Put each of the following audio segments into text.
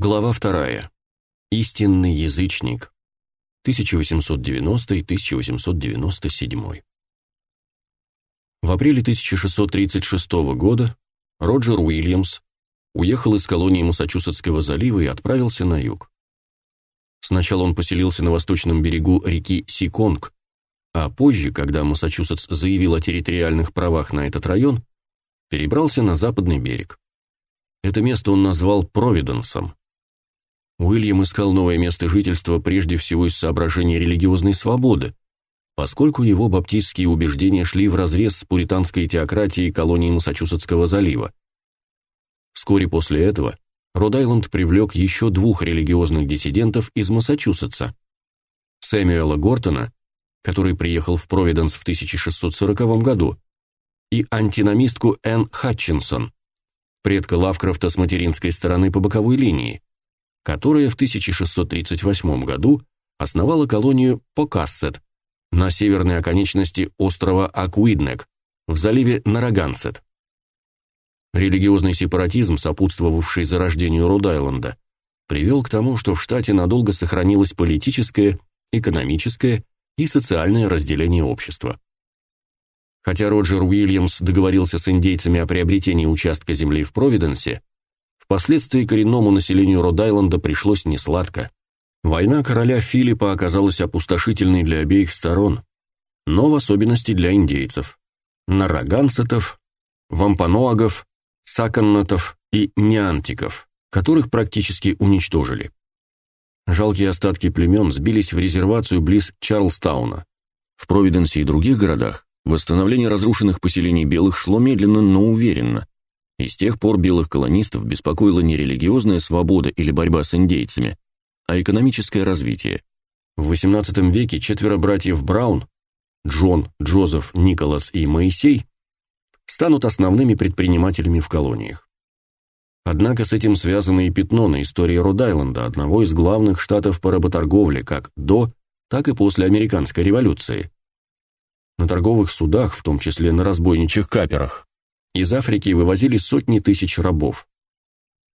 Глава вторая. Истинный язычник. 1890-1897. В апреле 1636 года Роджер Уильямс уехал из колонии Массачусетского залива и отправился на юг. Сначала он поселился на восточном берегу реки Сиконг, а позже, когда Массачусетс заявил о территориальных правах на этот район, перебрался на западный берег. Это место он назвал Провиденсом. Уильям искал новое место жительства прежде всего из соображений религиозной свободы, поскольку его баптистские убеждения шли вразрез с пуританской теократией колонии Массачусетского залива. Вскоре после этого Род-Айленд привлек еще двух религиозных диссидентов из Массачусетса. Сэмюэла Гортона, который приехал в Провиденс в 1640 году, и антиномистку Энн Хатчинсон, предка Лавкрафта с материнской стороны по боковой линии, которая в 1638 году основала колонию Покассет на северной оконечности острова Акуиднек в заливе Нарагансет. Религиозный сепаратизм, сопутствовавший зарождению Род-Айленда, привел к тому, что в штате надолго сохранилось политическое, экономическое и социальное разделение общества. Хотя Роджер Уильямс договорился с индейцами о приобретении участка земли в Провиденсе, Впоследствии коренному населению Род-Айленда пришлось несладко. Война короля Филиппа оказалась опустошительной для обеих сторон, но в особенности для индейцев. Нарагансетов, вампаноагов, саканнатов и неантиков, которых практически уничтожили. Жалкие остатки племен сбились в резервацию близ Чарлстауна. В Провиденсе и других городах восстановление разрушенных поселений белых шло медленно, но уверенно. И с тех пор белых колонистов беспокоила не религиозная свобода или борьба с индейцами, а экономическое развитие. В XVIII веке четверо братьев Браун, Джон, Джозеф, Николас и Моисей, станут основными предпринимателями в колониях. Однако с этим связано и пятно на истории Род-Айленда, одного из главных штатов по работорговле как до, так и после американской революции. На торговых судах, в том числе на разбойничьих каперах, из Африки вывозили сотни тысяч рабов.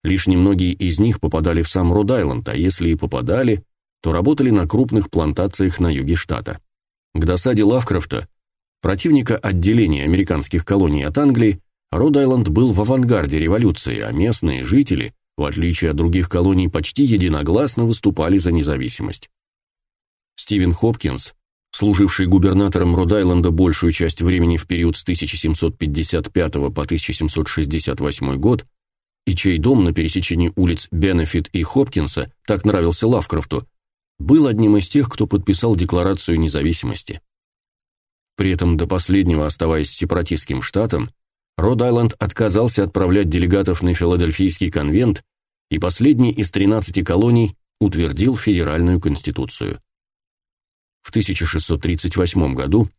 Лишь немногие из них попадали в сам Род-Айленд, а если и попадали, то работали на крупных плантациях на юге штата. К досаде Лавкрафта, противника отделения американских колоний от Англии, Род-Айленд был в авангарде революции, а местные жители, в отличие от других колоний, почти единогласно выступали за независимость. Стивен Хопкинс, служивший губернатором Род-Айленда большую часть времени в период с 1755 по 1768 год, и чей дом на пересечении улиц Бенефит и Хопкинса так нравился Лавкрафту, был одним из тех, кто подписал Декларацию независимости. При этом до последнего оставаясь сепаратистским штатом, Род-Айленд отказался отправлять делегатов на Филадельфийский конвент, и последний из 13 колоний утвердил федеральную конституцию. В 1638 году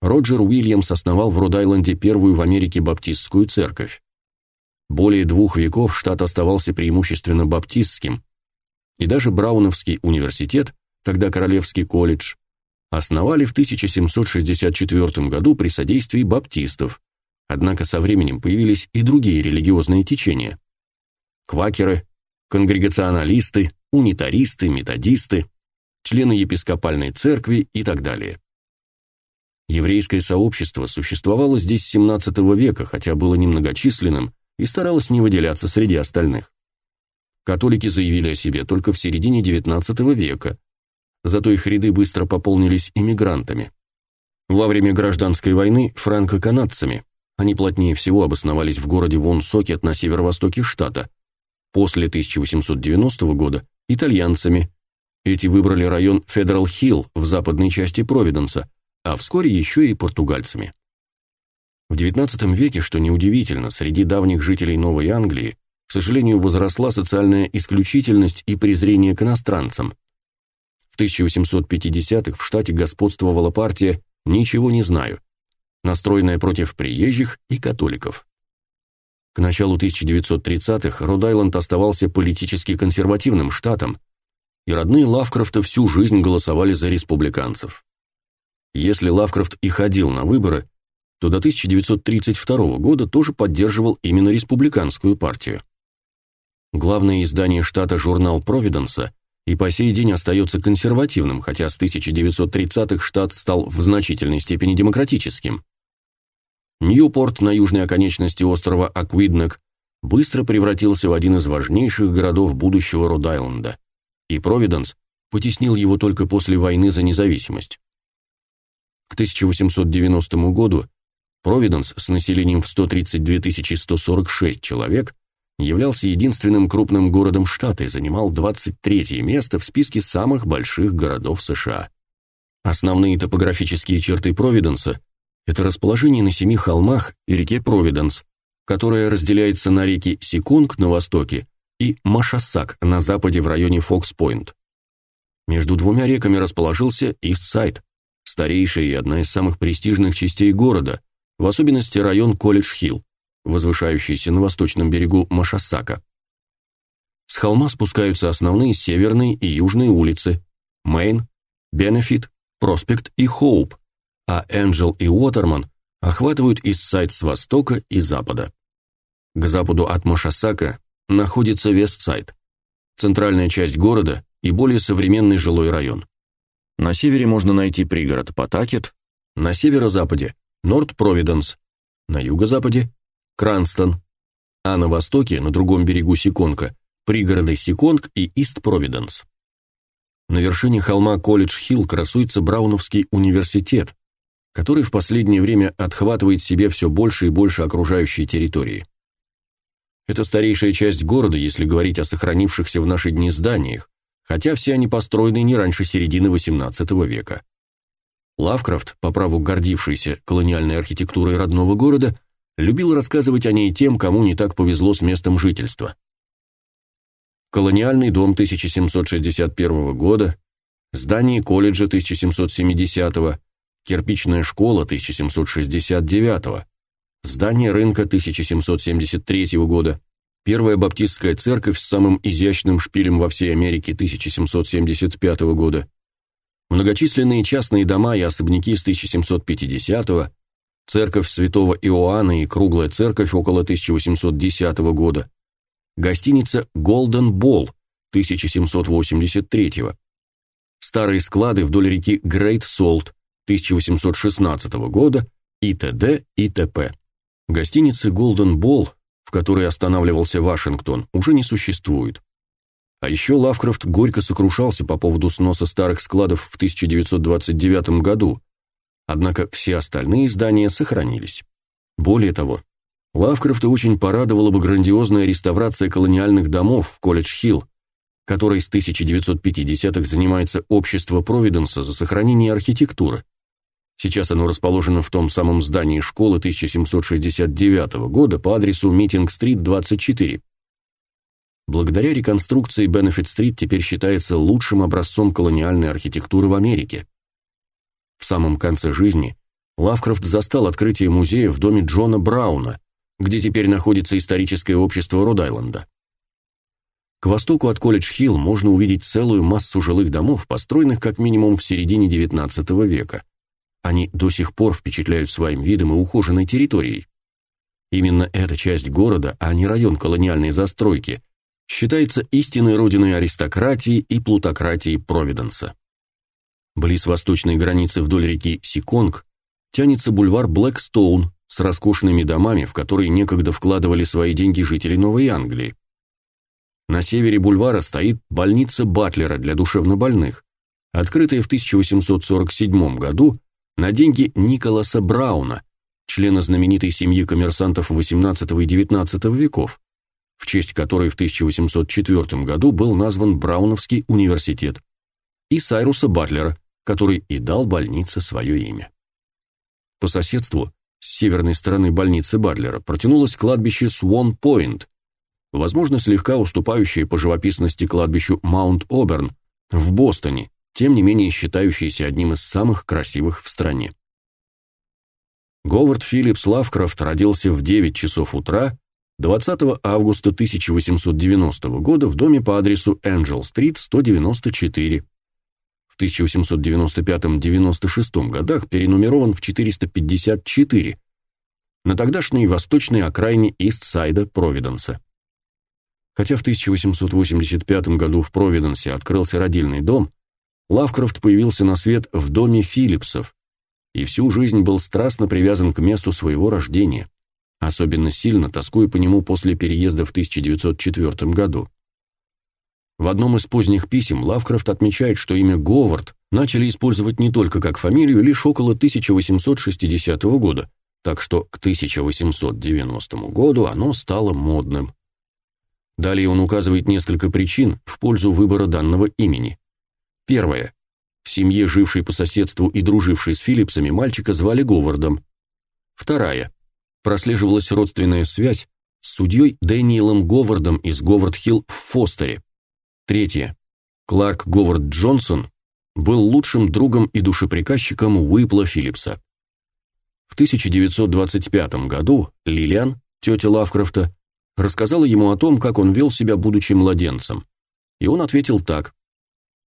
Роджер Уильямс основал в Род-Айленде первую в Америке баптистскую церковь. Более двух веков штат оставался преимущественно баптистским, и даже Брауновский университет, тогда Королевский колледж, основали в 1764 году при содействии баптистов, однако со временем появились и другие религиозные течения. Квакеры, конгрегационалисты, унитаристы, методисты – члены епископальной церкви и так далее. Еврейское сообщество существовало здесь с XVII века, хотя было немногочисленным и старалось не выделяться среди остальных. Католики заявили о себе только в середине XIX века, зато их ряды быстро пополнились иммигрантами. Во время гражданской войны франко-канадцами, они плотнее всего обосновались в городе Вон-Сокет на северо-востоке штата, после 1890 года итальянцами, эти выбрали район Федерал-Хилл в западной части Провиденса, а вскоре еще и португальцами. В XIX веке, что неудивительно, среди давних жителей Новой Англии, к сожалению, возросла социальная исключительность и презрение к иностранцам. В 1850-х в штате господствовала партия «Ничего не знаю», настроенная против приезжих и католиков. К началу 1930-х Род-Айленд оставался политически консервативным штатом, и родные Лавкрафта всю жизнь голосовали за республиканцев. Если Лавкрафт и ходил на выборы, то до 1932 года тоже поддерживал именно республиканскую партию. Главное издание штата журнал Провиденса и по сей день остается консервативным, хотя с 1930-х штат стал в значительной степени демократическим. Ньюпорт на южной оконечности острова Аквиднек быстро превратился в один из важнейших городов будущего Род-Айленда, и Провиденс потеснил его только после войны за независимость. К 1890 году Провиденс с населением в 132 146 человек являлся единственным крупным городом штата и занимал 23 место в списке самых больших городов США. Основные топографические черты Провиденса – это расположение на семи холмах и реке Провиденс, которая разделяется на реки Секунг на востоке и Машасак на западе в районе Фокс-Пойнт. Между двумя реками расположился Ист-Сайд, старейшая и одна из самых престижных частей города, в особенности район Колледж-Хилл, возвышающийся на восточном берегу Машасака. С холма спускаются основные северные и южные улицы Мейн, Бенефит, Проспект и Хоуп, а Энджел и Уотерман охватывают Ист-Сайд с востока и запада. К западу от Машасака находится Вест-Сайд, центральная часть города и более современный жилой район. На севере можно найти пригород Патакет, на северо-западе Норт-Провиденс, на юго-западе Кранстон, а на востоке, на другом берегу Секонка, пригороды Секонг и Ист-Провиденс. На вершине холма Колледж-Хилл красуется Брауновский университет, который в последнее время отхватывает себе все больше и больше окружающей территории. Это старейшая часть города, если говорить о сохранившихся в наши дни зданиях, хотя все они построены не раньше середины XVIII века. Лавкрафт, по праву гордившийся колониальной архитектурой родного города, любил рассказывать о ней тем, кому не так повезло с местом жительства. Колониальный дом 1761 года, здание колледжа 1770 кирпичная школа 1769 здание рынка 1773 года, первая баптистская церковь с самым изящным шпилем во всей Америке 1775 года, многочисленные частные дома и особняки с 1750 церковь святого Иоанна и круглая церковь около 1810 года, гостиница Golden Ball 1783 старые склады вдоль реки Great Salt 1816 года и т.д. и т.п. Гостиницы Golden Ball, в которой останавливался Вашингтон, уже не существует. А еще Лавкрафт горько сокрушался по поводу сноса старых складов в 1929 году, однако все остальные здания сохранились. Более того, Лавкрафта очень порадовала бы грандиозная реставрация колониальных домов в Колледж-Хилл, которой с 1950-х занимается общество Провиденса за сохранение архитектуры. Сейчас оно расположено в том самом здании школы 1769 года по адресу Митинг-стрит, 24. Благодаря реконструкции Бенефит-стрит теперь считается лучшим образцом колониальной архитектуры в Америке. В самом конце жизни Лавкрафт застал открытие музея в доме Джона Брауна, где теперь находится историческое общество Род-Айленда. К востоку от Колледж-Хилл можно увидеть целую массу жилых домов, построенных как минимум в середине XIX века. Они до сих пор впечатляют своим видом и ухоженной территорией. Именно эта часть города, а не район колониальной застройки, считается истинной родиной аристократии и плутократии Провиденса. Близ восточной границы вдоль реки Сиконг тянется бульвар Блэкстоун с роскошными домами, в которые некогда вкладывали свои деньги жители Новой Англии. На севере бульвара стоит больница Батлера для душевнобольных, открытая в 1847 году на деньги Николаса Брауна, члена знаменитой семьи коммерсантов XVIII и XIX веков, в честь которой в 1804 году был назван Брауновский университет, и Сайруса Батлера, который и дал больнице свое имя. По соседству, с северной стороны больницы Батлера, протянулось кладбище Свон-Пойнт, возможно, слегка уступающее по живописности кладбищу Маунт-Оберн в Бостоне, тем не менее считающееся одним из самых красивых в стране. Говард Филлипс Лавкрафт родился в 9 часов утра 20 августа 1890 года в доме по адресу Энджел-стрит, 194, 1895-96 годах перенумерован в 454 на тогдашней восточной окраине Ист-Сайда Провиденса. Хотя в 1885 году в Провиденсе открылся родильный дом, Лавкрафт появился на свет в доме Филлипсов и всю жизнь был страстно привязан к месту своего рождения, особенно сильно тоскуя по нему после переезда в 1904 году. В одном из поздних писем Лавкрафт отмечает, что имя Говард начали использовать не только как фамилию лишь около 1860 года, так что к 1890 году оно стало модным. Далее он указывает несколько причин в пользу выбора данного имени. Первое. В семье, жившей по соседству и дружившей с Филлипсами, мальчика звали Говардом. Вторая. Прослеживалась родственная связь с судьей Дэниелом Говардом из Говард-Хилл в Фостере. Третье. Кларк Говард Джонсон был лучшим другом и душеприказчиком Уипла Филлипса. В 1925 году Лилиан, тетя Лавкрафта, рассказала ему о том, как он вел себя, будучи младенцем. И он ответил так.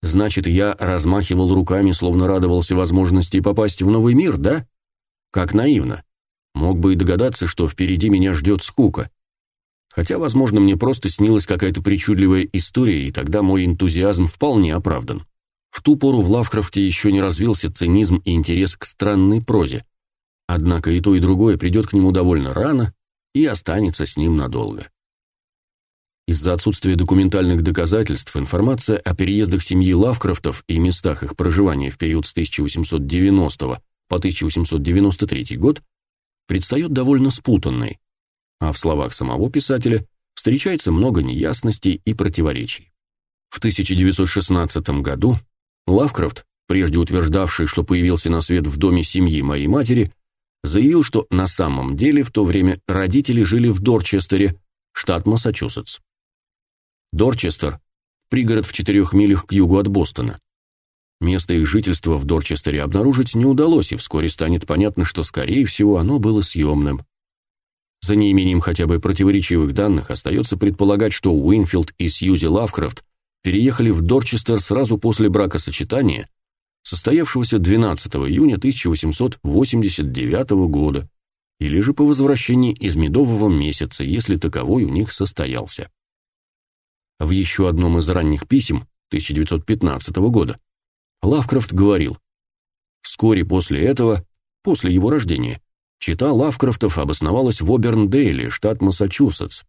«Значит, я размахивал руками, словно радовался возможности попасть в новый мир, да? Как наивно. Мог бы и догадаться, что впереди меня ждет скука. Хотя, возможно, мне просто снилась какая-то причудливая история, и тогда мой энтузиазм вполне оправдан. В ту пору в Лавкрафте еще не развился цинизм и интерес к странной прозе. Однако и то, и другое придет к нему довольно рано и останется с ним надолго. Из-за отсутствия документальных доказательств информация о переездах семьи Лавкрафтов и местах их проживания в период с 1890 по 1893 год предстает довольно спутанной, а в словах самого писателя встречается много неясностей и противоречий. В 1916 году Лавкрафт, прежде утверждавший, что появился на свет в доме семьи моей матери, заявил, что на самом деле в то время родители жили в Дорчестере, штат Массачусетс. Дорчестер – пригород в четырех милях к югу от Бостона. Место их жительства в Дорчестере обнаружить не удалось, и вскоре станет понятно, что, скорее всего, оно было съемным. За неимением хотя бы противоречивых данных остается предполагать, что Уинфилд и Сьюзи Лавкрафт переехали в Дорчестер сразу после бракосочетания, состоявшегося 12 июня 1889 года, или же по возвращении из медового месяца, если таковой у них состоялся. В еще одном из ранних писем 1915 года Лавкрафт говорил, вскоре после этого, после его рождения, чета Лавкрафтов обосновалась в Оберндейле, штат Массачусетс.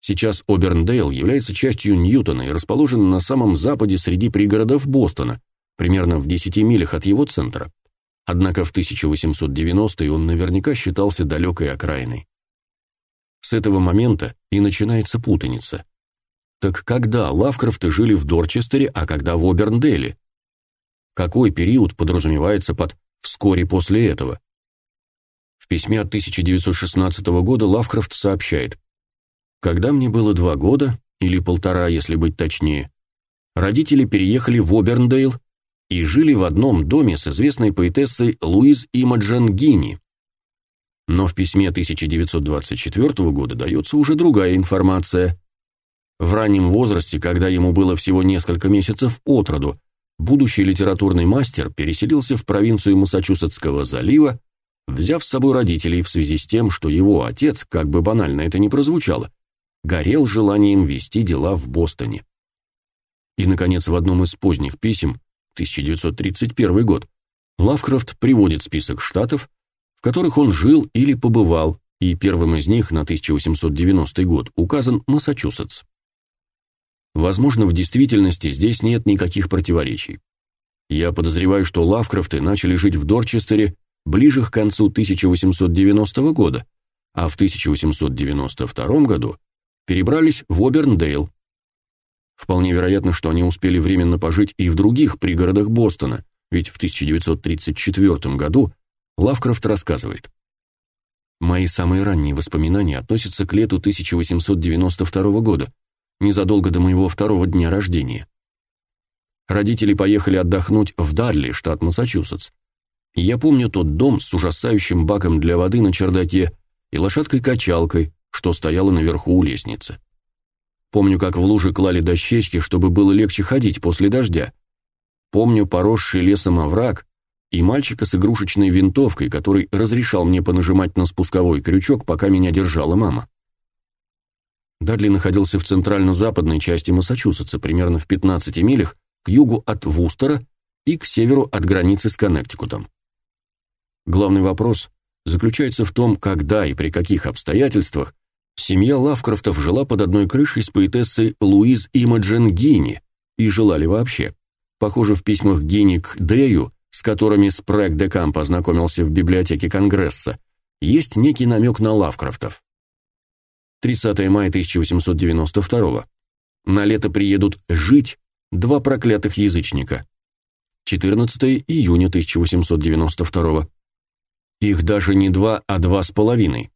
Сейчас Оберндейл является частью Ньютона и расположен на самом западе среди пригородов Бостона, примерно в 10 милях от его центра. Однако в 1890-е он наверняка считался далекой окраиной. С этого момента и начинается путаница. Так когда Лавкрафты жили в Дорчестере, а когда в Обернделе? Какой период подразумевается под «вскоре после этого»? В письме от 1916 года Лавкрафт сообщает «Когда мне было два года, или полтора, если быть точнее, родители переехали в Оберндейл и жили в одном доме с известной поэтессой Луиз Имаджен Гини. Но в письме 1924 года дается уже другая информация. В раннем возрасте, когда ему было всего несколько месяцев от роду, будущий литературный мастер переселился в провинцию Массачусетского залива, взяв с собой родителей в связи с тем, что его отец, как бы банально это ни прозвучало, горел желанием вести дела в Бостоне. И, наконец, в одном из поздних писем 1931 год, Лавкрафт приводит список штатов, в которых он жил или побывал, и первым из них на 1890 год указан Массачусетс. Возможно, в действительности здесь нет никаких противоречий. Я подозреваю, что Лавкрафты начали жить в Дорчестере ближе к концу 1890 года, а в 1892 году перебрались в Оберндейл, Вполне вероятно, что они успели временно пожить и в других пригородах Бостона, ведь в 1934 году Лавкрафт рассказывает. Мои самые ранние воспоминания относятся к лету 1892 года, незадолго до моего второго дня рождения. Родители поехали отдохнуть в Дадли, штат Массачусетс. И я помню тот дом с ужасающим баком для воды на чердаке и лошадкой-качалкой, что стояла наверху у лестницы. Помню, как в луже клали дощечки, чтобы было легче ходить после дождя. Помню поросший лесом овраг и мальчика с игрушечной винтовкой, который разрешал мне понажимать на спусковой крючок, пока меня держала мама. Дадли находился в центрально-западной части Массачусетса, примерно в 15 милях к югу от Вустера и к северу от границы с Коннектикутом. Главный вопрос заключается в том, когда и при каких обстоятельствах семья Лавкрафтов жила под одной крышей с поэтессой Луиз Имаджен Гини и жила ли вообще. Похоже, в письмах Гини к Дэю, с которыми Спрэг де Камп ознакомился в библиотеке Конгресса, есть некий намек на Лавкрафтов. 30 мая 1892 На лето приедут жить два проклятых язычника. 14 июня 1892 Их даже не два, а два с половиной.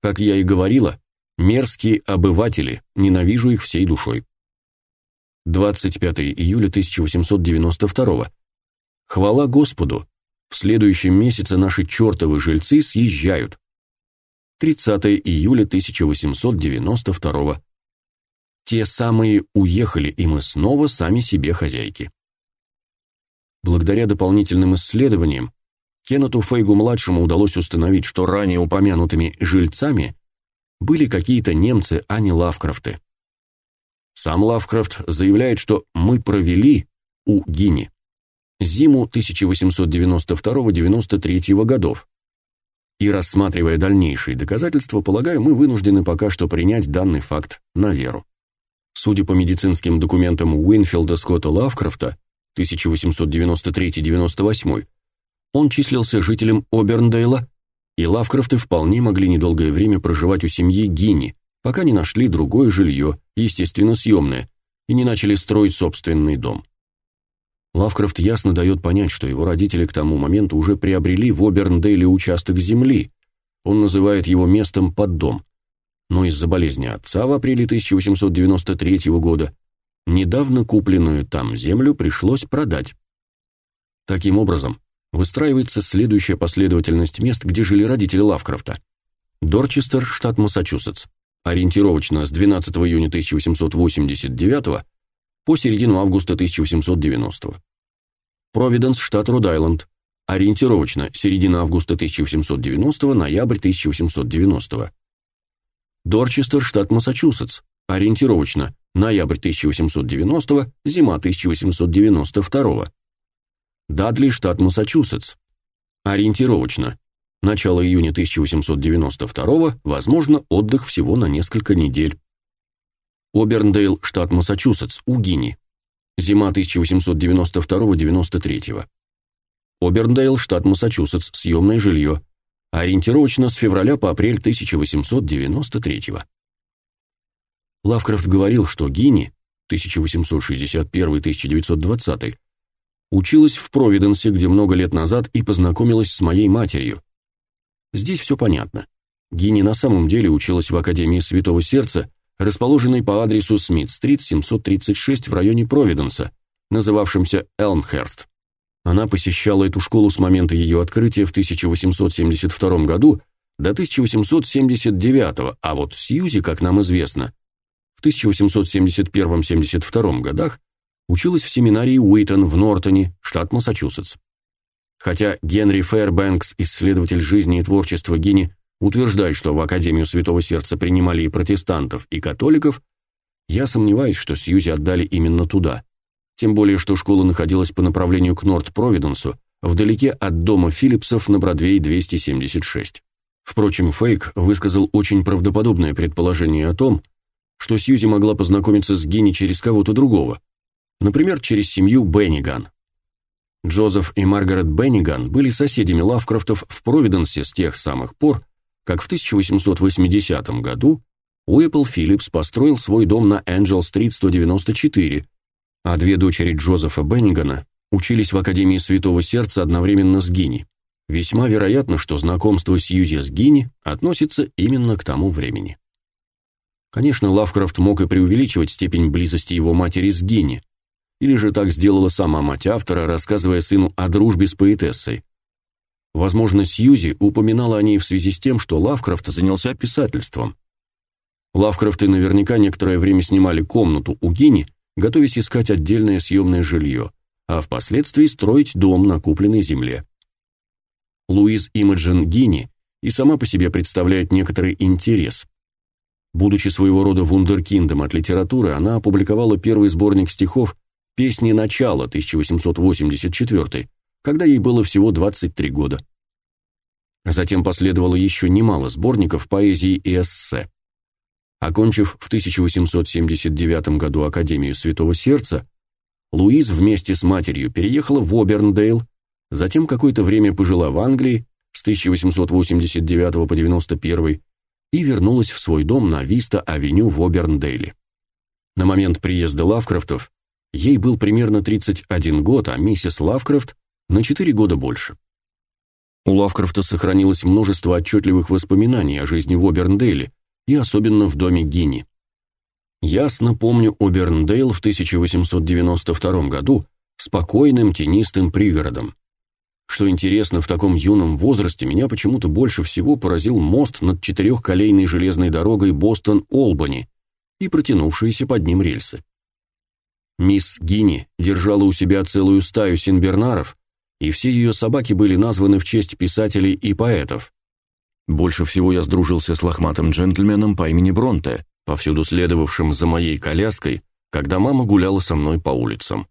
Как я и говорила, мерзкие обыватели, ненавижу их всей душой. 25 июля 1892 Хвала Господу, в следующем месяце наши чертовы жильцы съезжают. 30 июля 1892 Те самые уехали, и мы снова сами себе хозяйки. Благодаря дополнительным исследованиям, Кеннету Фейгу-младшему удалось установить, что ранее упомянутыми жильцами были какие-то немцы, а не Лавкрафты. Сам Лавкрафт заявляет, что мы провели у Гини зиму 1892-93 годов. И рассматривая дальнейшие доказательства, полагаю, мы вынуждены пока что принять данный факт на веру. Судя по медицинским документам Уинфилда Скотта Лавкрафта 1893-98, он числился жителем Оберндейла, и Лавкрафты вполне могли недолгое время проживать у семьи Гини, пока не нашли другое жилье, естественно, съемное, и не начали строить собственный дом. Лавкрафт ясно дает понять, что его родители к тому моменту уже приобрели в Оберндейле участок земли. Он называет его местом под дом. Но из-за болезни отца в апреле 1893 года недавно купленную там землю пришлось продать. Таким образом, выстраивается следующая последовательность мест, где жили родители Лавкрафта. Дорчестер, штат Массачусетс. Ориентировочно с 12 июня 1889 по середину августа 1890. Провиденс, штат Род-Айленд. Ориентировочно середина августа 1890 ноябрь 1890. Дорчестер, штат Массачусетс. Ориентировочно ноябрь 1890 зима 1892. Дадли, штат Массачусетс. Ориентировочно начало июня 1892 возможно, отдых всего на несколько недель. Оберндейл, штат Массачусетс, у Гини. Зима 1892-93. Оберндейл, штат Массачусетс, съемное жилье. Ориентировочно с февраля по апрель 1893. Лавкрафт говорил, что Гини 1861-1920 училась в Провиденсе, где много лет назад и познакомилась с моей матерью. Здесь все понятно. Гини на самом деле училась в Академии Святого Сердца расположенный по адресу Смит-стрит, 736 в районе Провиденса, называвшемся Элмхерст. Она посещала эту школу с момента ее открытия в 1872 году до 1879, а вот Сьюзи, как нам известно, в 1871-72 годах училась в семинарии Уитон в Нортоне, штат Массачусетс. Хотя Генри Фэрбэнкс, исследователь жизни и творчества Гини, утверждает, что в Академию Святого Сердца принимали и протестантов, и католиков, я сомневаюсь, что Сьюзи отдали именно туда. Тем более, что школа находилась по направлению к Норт-Провиденсу, вдалеке от дома Филлипсов на Бродвей 276. Впрочем, Фейк высказал очень правдоподобное предположение о том, что Сьюзи могла познакомиться с Гини через кого-то другого, например, через семью Бенниган. Джозеф и Маргарет Бенниган были соседями Лавкрафтов в Провиденсе с тех самых пор, как в 1880 году Уиппл Филлипс построил свой дом на Энджел-стрит 194, а две дочери Джозефа Беннигана учились в Академии Святого Сердца одновременно с Гини. Весьма вероятно, что знакомство Сьюзи с Гини относится именно к тому времени. Конечно, Лавкрафт мог и преувеличивать степень близости его матери с Гини, или же так сделала сама мать автора, рассказывая сыну о дружбе с поэтессой, Возможно, Сьюзи упоминала о ней в связи с тем, что Лавкрафт занялся писательством. Лавкрафты наверняка некоторое время снимали комнату у Гини, готовясь искать отдельное съемное жилье, а впоследствии строить дом на купленной земле. Луиз Имаджин Гини и сама по себе представляет некоторый интерес. Будучи своего рода вундеркиндом от литературы, она опубликовала первый сборник стихов «Песни начала» 1884, когда ей было всего 23 года. Затем последовало еще немало сборников поэзии и эссе. Окончив в 1879 году Академию Святого Сердца, Луиз вместе с матерью переехала в Оберндейл, затем какое-то время пожила в Англии с 1889 по 91 и вернулась в свой дом на Виста-авеню в Оберндейле. На момент приезда Лавкрафтов ей был примерно 31 год, а миссис Лавкрафт на 4 года больше. У Лавкрафта сохранилось множество отчетливых воспоминаний о жизни в Оберндейле, и особенно в доме Гини. Ясно помню Оберндейл в 1892 году спокойным тенистым пригородом. Что интересно, в таком юном возрасте меня почему-то больше всего поразил мост над четырехколейной железной дорогой Бостон-Олбани и протянувшиеся под ним рельсы. Мисс Гинни держала у себя целую стаю синбернаров, и все ее собаки были названы в честь писателей и поэтов. Больше всего я сдружился с лохматым джентльменом по имени Бронте, повсюду следовавшим за моей коляской, когда мама гуляла со мной по улицам.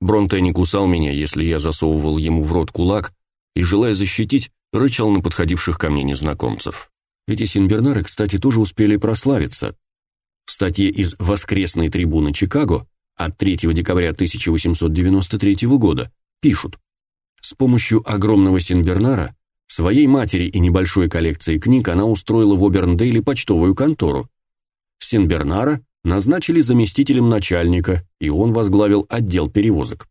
Бронте не кусал меня, если я засовывал ему в рот кулак, и, желая защитить, рычал на подходивших ко мне незнакомцев. Эти синбернары, кстати, тоже успели прославиться. В статье из «Воскресной трибуны Чикаго» от 3 декабря 1893 года пишут с помощью огромного Синбернара, своей матери и небольшой коллекции книг она устроила в Оберндейле почтовую контору. Синбернара назначили заместителем начальника, и он возглавил отдел перевозок.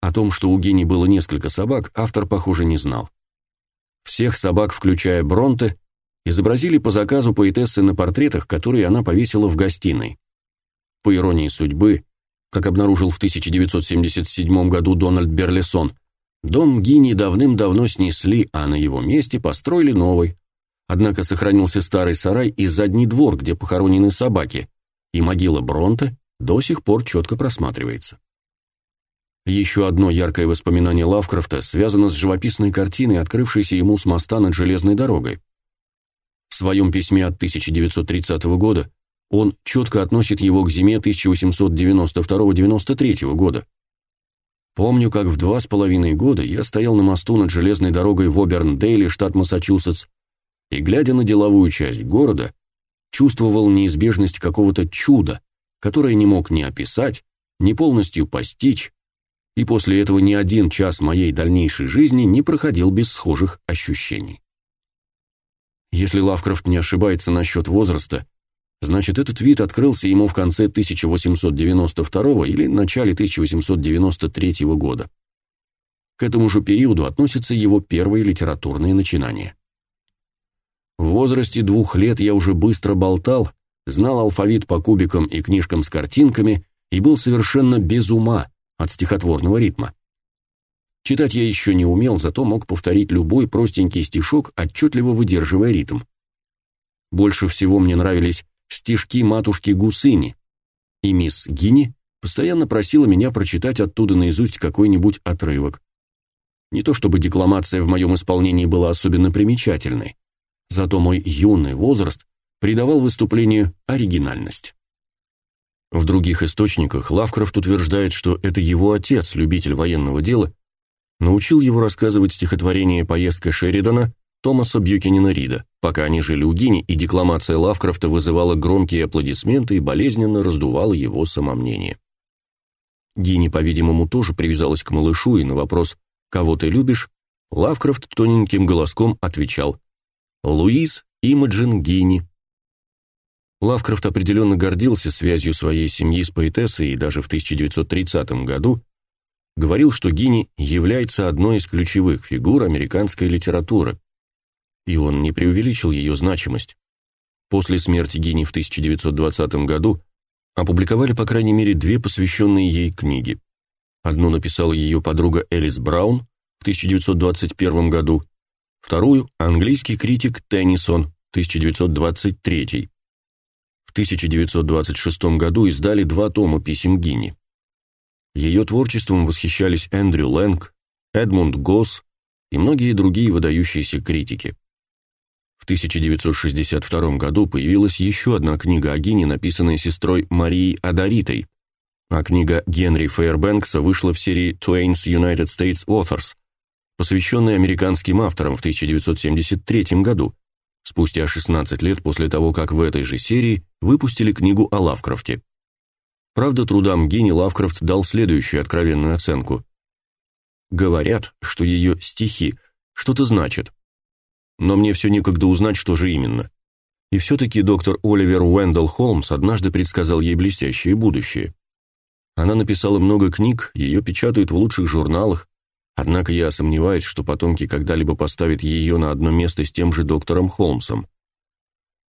О том, что у Гени было несколько собак, автор, похоже, не знал. Всех собак, включая Бронте, изобразили по заказу поэтессы на портретах, которые она повесила в гостиной. По иронии судьбы, как обнаружил в 1977 году Дональд Берлесон, Дом Гини давным-давно снесли, а на его месте построили новый. Однако сохранился старый сарай и задний двор, где похоронены собаки, и могила Бронте до сих пор четко просматривается. Еще одно яркое воспоминание Лавкрафта связано с живописной картиной, открывшейся ему с моста над железной дорогой. В своем письме от 1930 года он четко относит его к зиме 1892-93 года, Помню, как в два с половиной года я стоял на мосту над железной дорогой в Оберндейле, штат Массачусетс, и, глядя на деловую часть города, чувствовал неизбежность какого-то чуда, которое не мог ни описать, ни полностью постичь, и после этого ни один час моей дальнейшей жизни не проходил без схожих ощущений. Если Лавкрафт не ошибается насчет возраста, Значит, этот вид открылся ему в конце 1892 или начале 1893 года. К этому же периоду относятся его первые литературные начинания. В возрасте двух лет я уже быстро болтал, знал алфавит по кубикам и книжкам с картинками и был совершенно без ума от стихотворного ритма. Читать я еще не умел, зато мог повторить любой простенький стишок, отчетливо выдерживая ритм. Больше всего мне нравились стишки матушки Гусыни, и мисс Гини постоянно просила меня прочитать оттуда наизусть какой-нибудь отрывок. Не то чтобы декламация в моем исполнении была особенно примечательной, зато мой юный возраст придавал выступлению оригинальность. В других источниках Лавкрафт утверждает, что это его отец, любитель военного дела, научил его рассказывать стихотворение «Поездка Шеридана» Томаса Бьюкинина Рида, пока они жили у Гини, и декламация Лавкрафта вызывала громкие аплодисменты и болезненно раздувала его самомнение. Гини, по-видимому, тоже привязалась к малышу, и на вопрос «Кого ты любишь?» Лавкрафт тоненьким голоском отвечал «Луиз Имаджин Гини». Лавкрафт определенно гордился связью своей семьи с поэтессой и даже в 1930 году говорил, что Гини является одной из ключевых фигур американской литературы, и он не преувеличил ее значимость. После смерти Гини в 1920 году опубликовали по крайней мере две посвященные ей книги. Одну написала ее подруга Элис Браун в 1921 году, вторую – английский критик Теннисон, 1923. В 1926 году издали два тома писем Гини. Ее творчеством восхищались Эндрю Лэнг, Эдмунд Госс и многие другие выдающиеся критики. В 1962 году появилась еще одна книга о Гине, написанная сестрой Марией Адаритой, а книга Генри Фейербэнкса вышла в серии Twain's United States Authors, посвященная американским авторам в 1973 году, спустя 16 лет после того, как в этой же серии выпустили книгу о Лавкрафте. Правда, трудам Гини Лавкрафт дал следующую откровенную оценку. Говорят, что ее стихи что-то значат. Но мне все некогда узнать, что же именно. И все-таки доктор Оливер Уэндell Холмс однажды предсказал ей блестящее будущее. Она написала много книг, ее печатают в лучших журналах, однако я сомневаюсь, что потомки когда-либо поставят ее на одно место с тем же доктором Холмсом.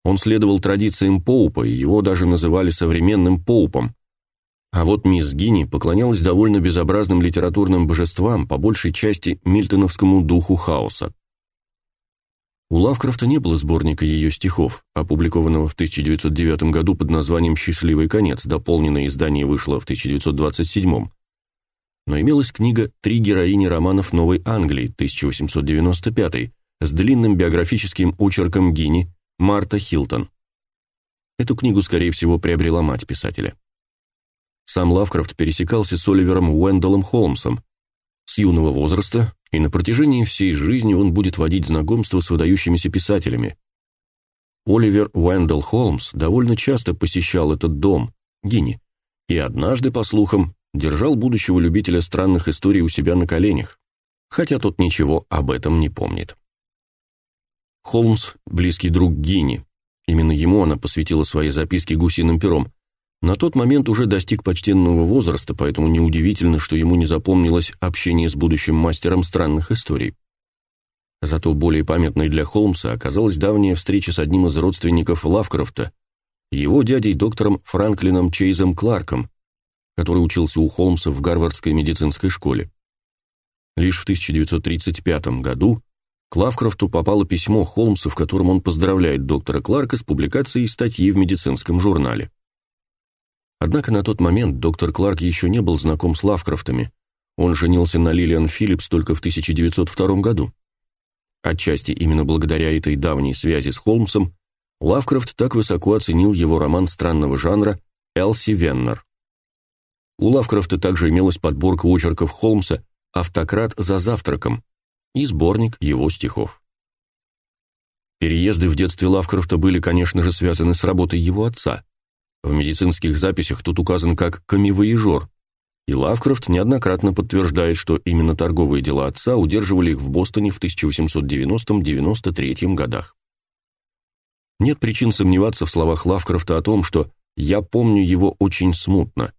Он следовал традициям Поупа, и его даже называли современным Поупом. А вот мисс Гинни поклонялась довольно безобразным литературным божествам, по большей части мильтоновскому духу хаоса. У Лавкрафта не было сборника ее стихов, опубликованного в 1909 году под названием «Счастливый конец», дополненное издание вышло в 1927. Но имелась книга «Три героини романов Новой Англии» 1895 с длинным биографическим очерком Гини Марта Хилтон. Эту книгу, скорее всего, приобрела мать писателя. Сам Лавкрафт пересекался с Оливером Уэндаллом Холмсом. С юного возраста и на протяжении всей жизни он будет водить знакомства с выдающимися писателями. Оливер Уэндell Холмс довольно часто посещал этот дом, Гини, и однажды, по слухам, держал будущего любителя странных историй у себя на коленях, хотя тот ничего об этом не помнит. Холмс – близкий друг Гини. Именно ему она посвятила свои записки гусиным пером, на тот момент уже достиг почтенного возраста, поэтому неудивительно, что ему не запомнилось общение с будущим мастером странных историй. Зато более памятной для Холмса оказалась давняя встреча с одним из родственников Лавкрафта, его дядей доктором Франклином Чейзом Кларком, который учился у Холмса в Гарвардской медицинской школе. Лишь в 1935 году к Лавкрафту попало письмо Холмса, в котором он поздравляет доктора Кларка с публикацией статьи в медицинском журнале. Однако на тот момент доктор Кларк еще не был знаком с Лавкрафтами. Он женился на Лилиан Филлипс только в 1902 году. Отчасти именно благодаря этой давней связи с Холмсом Лавкрафт так высоко оценил его роман странного жанра «Элси Веннер». У Лавкрафта также имелась подборка очерков Холмса «Автократ за завтраком» и сборник его стихов. Переезды в детстве Лавкрафта были, конечно же, связаны с работой его отца. В медицинских записях тут указан как камевояжер, и Лавкрафт неоднократно подтверждает, что именно торговые дела отца удерживали их в Бостоне в 1890-93 годах. Нет причин сомневаться в словах Лавкрафта о том, что «я помню его очень смутно»,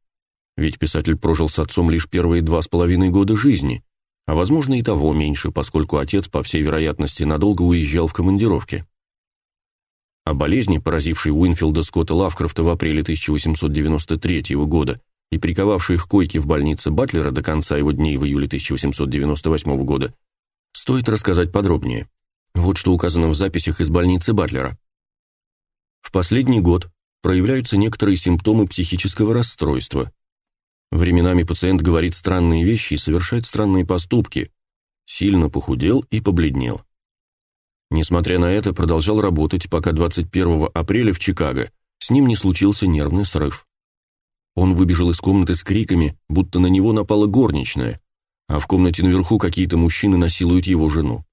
ведь писатель прожил с отцом лишь первые два с половиной года жизни, а возможно и того меньше, поскольку отец, по всей вероятности, надолго уезжал в командировке. О болезни, поразившей Уинфилда Скотта Лавкрафта в апреле 1893 года и приковавшей их койки в больнице Батлера до конца его дней в июле 1898 года, стоит рассказать подробнее. Вот что указано в записях из больницы Батлера. В последний год проявляются некоторые симптомы психического расстройства. Временами пациент говорит странные вещи и совершает странные поступки, сильно похудел и побледнел. Несмотря на это, продолжал работать, пока 21 апреля в Чикаго с ним не случился нервный срыв. Он выбежал из комнаты с криками, будто на него напала горничная, а в комнате наверху какие-то мужчины насилуют его жену.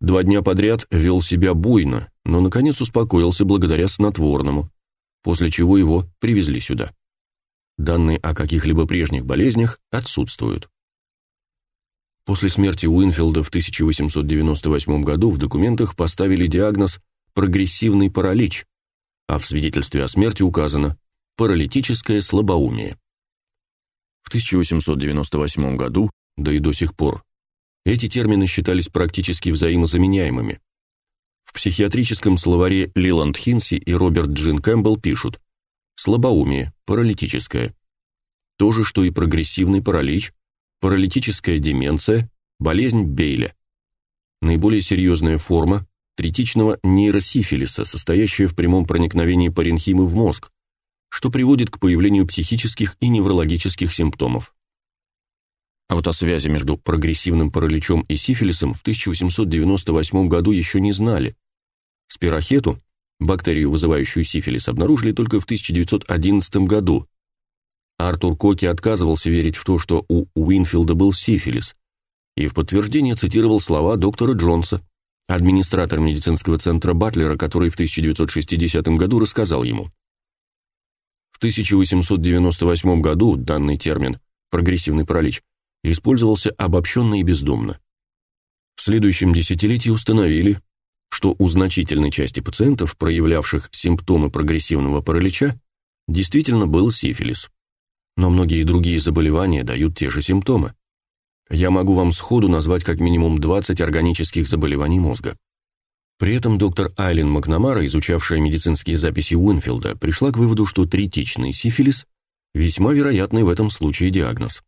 Два дня подряд вел себя буйно, но наконец успокоился благодаря снотворному, после чего его привезли сюда. Данные о каких-либо прежних болезнях отсутствуют. После смерти Уинфилда в 1898 году в документах поставили диагноз «прогрессивный паралич», а в свидетельстве о смерти указано «паралитическое слабоумие». В 1898 году, да и до сих пор, эти термины считались практически взаимозаменяемыми. В психиатрическом словаре Лиланд Хинси и Роберт Джин Кэмпбелл пишут «слабоумие, паралитическое». То же, что и прогрессивный паралич, паралитическая деменция, болезнь Бейля. Наиболее серьезная форма третичного нейросифилиса, состоящая в прямом проникновении паренхимы в мозг, что приводит к появлению психических и неврологических симптомов. А вот о связи между прогрессивным параличом и сифилисом в 1898 году еще не знали, Спирохету, бактерию, вызывающую сифилис, обнаружили только в 1911 году. Артур Коки отказывался верить в то, что у Уинфилда был сифилис, и в подтверждение цитировал слова доктора Джонса, администратора медицинского центра Батлера, который в 1960 году рассказал ему. В 1898 году данный термин «прогрессивный паралич» использовался обобщенно и бездумно. В следующем десятилетии установили, что у значительной части пациентов, проявлявших симптомы прогрессивного паралича, действительно был сифилис. Но многие другие заболевания дают те же симптомы. Я могу вам сходу назвать как минимум 20 органических заболеваний мозга. При этом доктор Айлин Макнамара, изучавшая медицинские записи Уинфилда, пришла к выводу, что третичный сифилис – весьма вероятный в этом случае диагноз.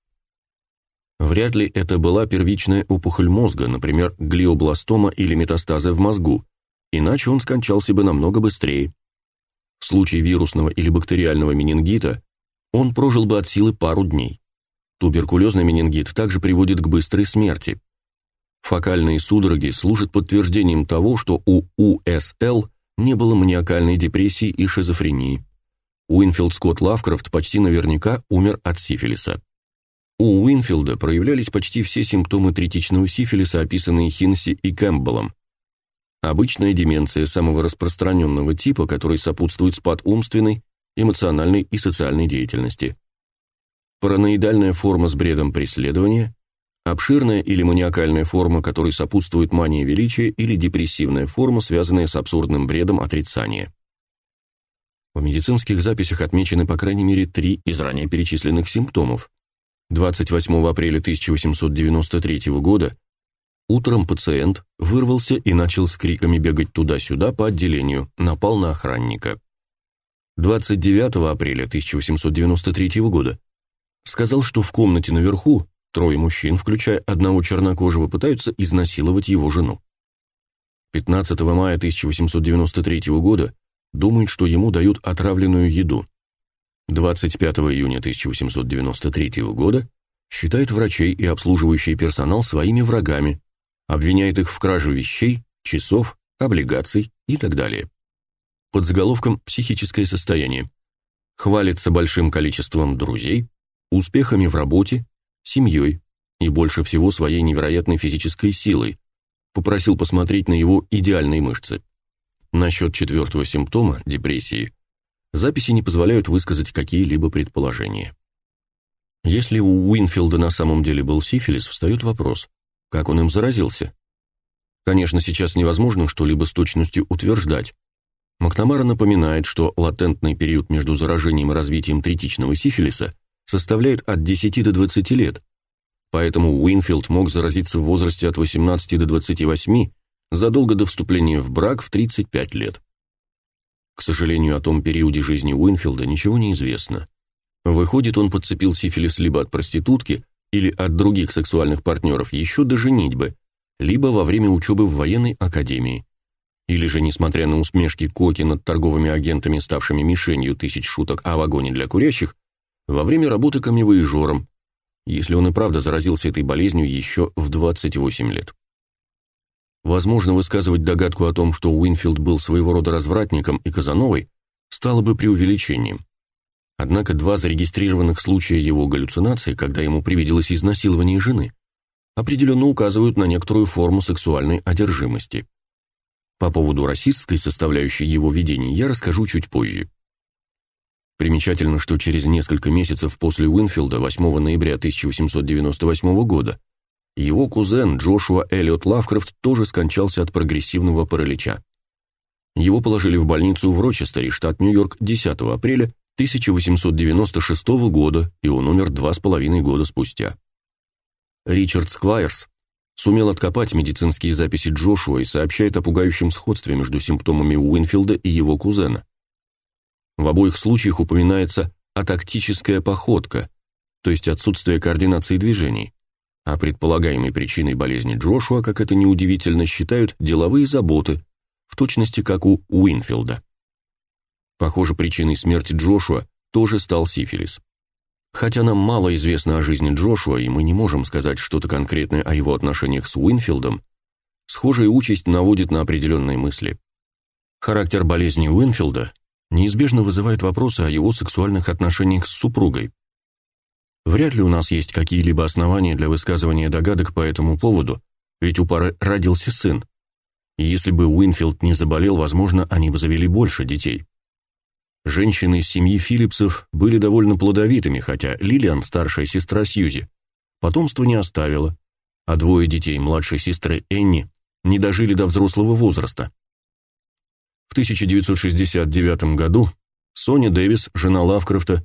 Вряд ли это была первичная опухоль мозга, например, глиобластома или метастазы в мозгу, иначе он скончался бы намного быстрее. В случае вирусного или бактериального менингита он прожил бы от силы пару дней. Туберкулезный менингит также приводит к быстрой смерти. Фокальные судороги служат подтверждением того, что у УСЛ не было маниакальной депрессии и шизофрении. Уинфилд Скотт Лавкрафт почти наверняка умер от сифилиса. У Уинфилда проявлялись почти все симптомы третичного сифилиса, описанные Хинси и Кэмпбеллом. Обычная деменция самого распространенного типа, который сопутствует спад умственной, эмоциональной и социальной деятельности. Параноидальная форма с бредом преследования, обширная или маниакальная форма, которой сопутствует мания величия или депрессивная форма, связанная с абсурдным бредом отрицания. В медицинских записях отмечены по крайней мере три из ранее перечисленных симптомов – 28 апреля 1893 года утром пациент вырвался и начал с криками бегать туда-сюда по отделению, напал на охранника. 29 апреля 1893 года сказал, что в комнате наверху трое мужчин, включая одного чернокожего, пытаются изнасиловать его жену. 15 мая 1893 года думает, что ему дают отравленную еду. 25 июня 1893 года считает врачей и обслуживающий персонал своими врагами, обвиняет их в краже вещей, часов, облигаций и так далее. Под заголовком «Психическое состояние» хвалится большим количеством друзей, успехами в работе, семьей и больше всего своей невероятной физической силой, попросил посмотреть на его идеальные мышцы. Насчет четвертого симптома, депрессии, записи не позволяют высказать какие-либо предположения. Если у Уинфилда на самом деле был сифилис, встает вопрос, как он им заразился? Конечно, сейчас невозможно что-либо с точностью утверждать. Макнамара напоминает, что латентный период между заражением и развитием третичного сифилиса составляет от 10 до 20 лет, поэтому Уинфилд мог заразиться в возрасте от 18 до 28 задолго до вступления в брак в 35 лет. К сожалению, о том периоде жизни Уинфилда ничего не известно. Выходит, он подцепил сифилис либо от проститутки, или от других сексуальных партнеров еще до женитьбы, либо во время учебы в военной академии. Или же, несмотря на усмешки Коки над торговыми агентами, ставшими мишенью тысяч шуток о вагоне для курящих, во время работы камевоежором, если он и правда заразился этой болезнью еще в 28 лет. Возможно, высказывать догадку о том, что Уинфилд был своего рода развратником и Казановой, стало бы преувеличением. Однако два зарегистрированных случая его галлюцинаций, когда ему привиделось изнасилование жены, определенно указывают на некоторую форму сексуальной одержимости. По поводу расистской составляющей его видений я расскажу чуть позже. Примечательно, что через несколько месяцев после Уинфилда, 8 ноября 1898 года, его кузен Джошуа Эллиот Лавкрафт тоже скончался от прогрессивного паралича. Его положили в больницу в Рочестере, штат Нью-Йорк, 10 апреля 1896 года, и он умер два с половиной года спустя. Ричард Сквайрс сумел откопать медицинские записи Джошуа и сообщает о пугающем сходстве между симптомами Уинфилда и его кузена. В обоих случаях упоминается атактическая походка, то есть отсутствие координации движений, а предполагаемой причиной болезни Джошуа, как это неудивительно, считают деловые заботы, в точности как у Уинфилда. Похоже, причиной смерти Джошуа тоже стал сифилис. Хотя нам мало известно о жизни Джошуа, и мы не можем сказать что-то конкретное о его отношениях с Уинфилдом, схожая участь наводит на определенные мысли. Характер болезни Уинфилда неизбежно вызывает вопросы о его сексуальных отношениях с супругой. Вряд ли у нас есть какие-либо основания для высказывания догадок по этому поводу, ведь у пары родился сын. И если бы Уинфилд не заболел, возможно, они бы завели больше детей. Женщины из семьи Филлипсов были довольно плодовитыми, хотя Лилиан, старшая сестра Сьюзи, потомства не оставила, а двое детей младшей сестры Энни не дожили до взрослого возраста. В 1969 году Соня Дэвис, жена Лавкрафта,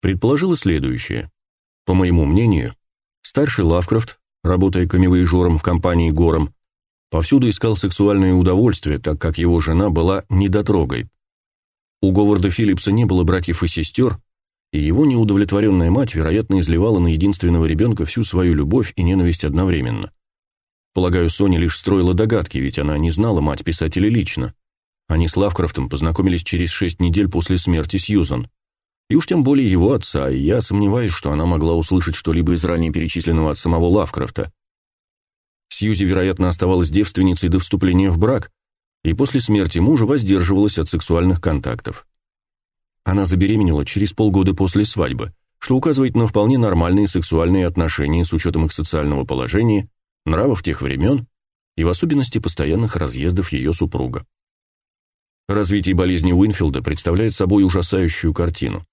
предположила следующее. По моему мнению, старший Лавкрафт, работая камевоежором в компании Гором, повсюду искал сексуальное удовольствие, так как его жена была недотрогой. У Говарда Филлипса не было братьев и сестер, и его неудовлетворенная мать, вероятно, изливала на единственного ребенка всю свою любовь и ненависть одновременно. Полагаю, Соня лишь строила догадки, ведь она не знала мать писателя лично. Они с Лавкрафтом познакомились через шесть недель после смерти Сьюзан. И уж тем более его отца, и я сомневаюсь, что она могла услышать что-либо из ранее перечисленного от самого Лавкрафта. Сьюзи, вероятно, оставалась девственницей до вступления в брак, и после смерти мужа воздерживалась от сексуальных контактов. Она забеременела через полгода после свадьбы, что указывает на вполне нормальные сексуальные отношения с учетом их социального положения, нравов тех времен и в особенности постоянных разъездов ее супруга. Развитие болезни Уинфилда представляет собой ужасающую картину.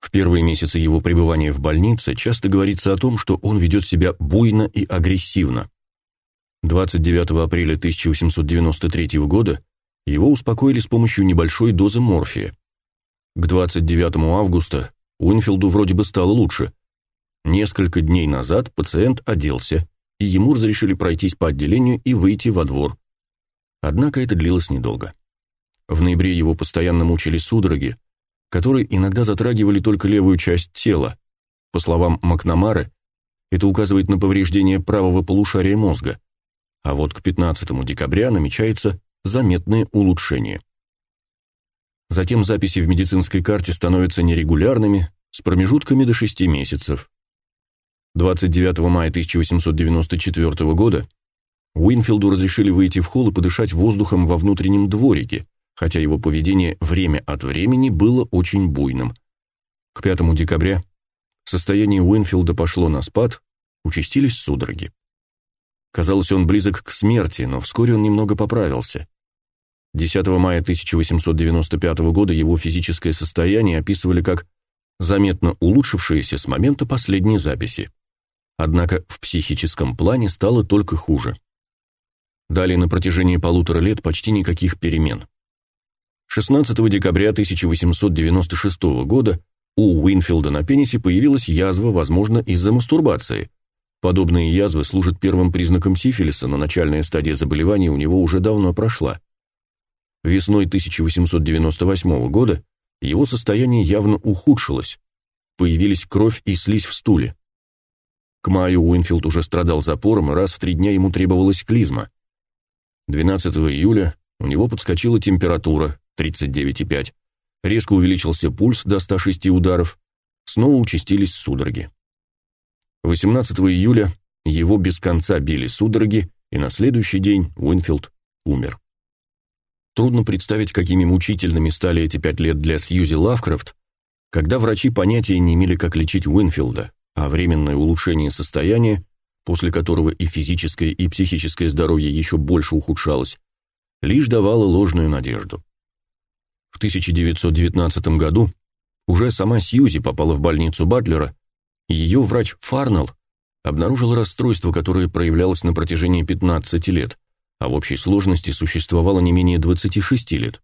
В первые месяцы его пребывания в больнице часто говорится о том, что он ведет себя буйно и агрессивно. 29 апреля 1893 года его успокоили с помощью небольшой дозы морфия. К 29 августа Уинфилду вроде бы стало лучше. Несколько дней назад пациент оделся, и ему разрешили пройтись по отделению и выйти во двор. Однако это длилось недолго. В ноябре его постоянно мучили судороги, которые иногда затрагивали только левую часть тела. По словам Макнамары, это указывает на повреждение правого полушария мозга. А вот к 15 декабря намечается заметное улучшение. Затем записи в медицинской карте становятся нерегулярными, с промежутками до 6 месяцев. 29 мая 1894 года Уинфилду разрешили выйти в холл и подышать воздухом во внутреннем дворике, хотя его поведение время от времени было очень буйным. К 5 декабря состояние Уинфилда пошло на спад, участились судороги. Казалось, он близок к смерти, но вскоре он немного поправился. 10 мая 1895 года его физическое состояние описывали как заметно улучшившееся с момента последней записи. Однако в психическом плане стало только хуже. Далее на протяжении полутора лет почти никаких перемен. 16 декабря 1896 года у Уинфилда на пенисе появилась язва, возможно, из-за мастурбации. Подобные язвы служат первым признаком сифилиса, но начальная стадия заболевания у него уже давно прошла. Весной 1898 года его состояние явно ухудшилось. Появились кровь и слизь в стуле. К маю Уинфилд уже страдал запором, и раз в три дня ему требовалась клизма. 12 июля у него подскочила температура, 39,5. Резко увеличился пульс до 106 ударов. Снова участились судороги. 18 июля его без конца били судороги, и на следующий день Уинфилд умер. Трудно представить, какими мучительными стали эти пять лет для Сьюзи Лавкрафт, когда врачи понятия не имели, как лечить Уинфилда, а временное улучшение состояния, после которого и физическое, и психическое здоровье еще больше ухудшалось, лишь давало ложную надежду. В 1919 году уже сама Сьюзи попала в больницу Батлера, ее врач Фарнелл обнаружил расстройство, которое проявлялось на протяжении 15 лет, а в общей сложности существовало не менее 26 лет.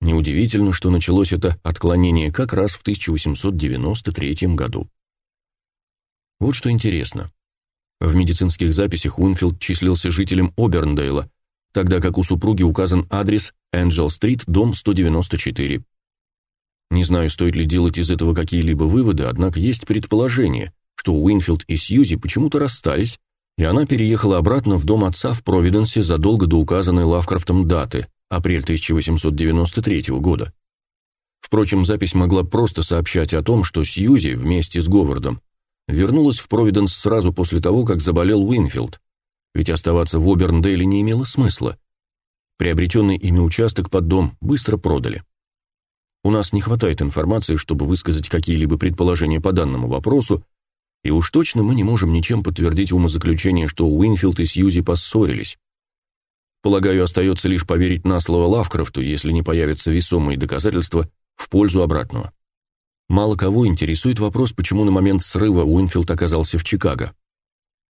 Неудивительно, что началось это отклонение как раз в 1893 году. Вот что интересно. В медицинских записях Уинфилд числился жителем Оберндейла, тогда как у супруги указан адрес Энджел-стрит, дом 194. Не знаю, стоит ли делать из этого какие-либо выводы, однако есть предположение, что Уинфилд и Сьюзи почему-то расстались, и она переехала обратно в дом отца в Провиденсе задолго до указанной Лавкрафтом даты, апрель 1893 года. Впрочем, запись могла просто сообщать о том, что Сьюзи вместе с Говардом вернулась в Провиденс сразу после того, как заболел Уинфилд, ведь оставаться в Оберндейле не имело смысла. Приобретенный ими участок под дом быстро продали. У нас не хватает информации, чтобы высказать какие-либо предположения по данному вопросу, и уж точно мы не можем ничем подтвердить умозаключение, что Уинфилд и Сьюзи поссорились. Полагаю, остается лишь поверить на слово Лавкрафту, если не появятся весомые доказательства в пользу обратного. Мало кого интересует вопрос, почему на момент срыва Уинфилд оказался в Чикаго.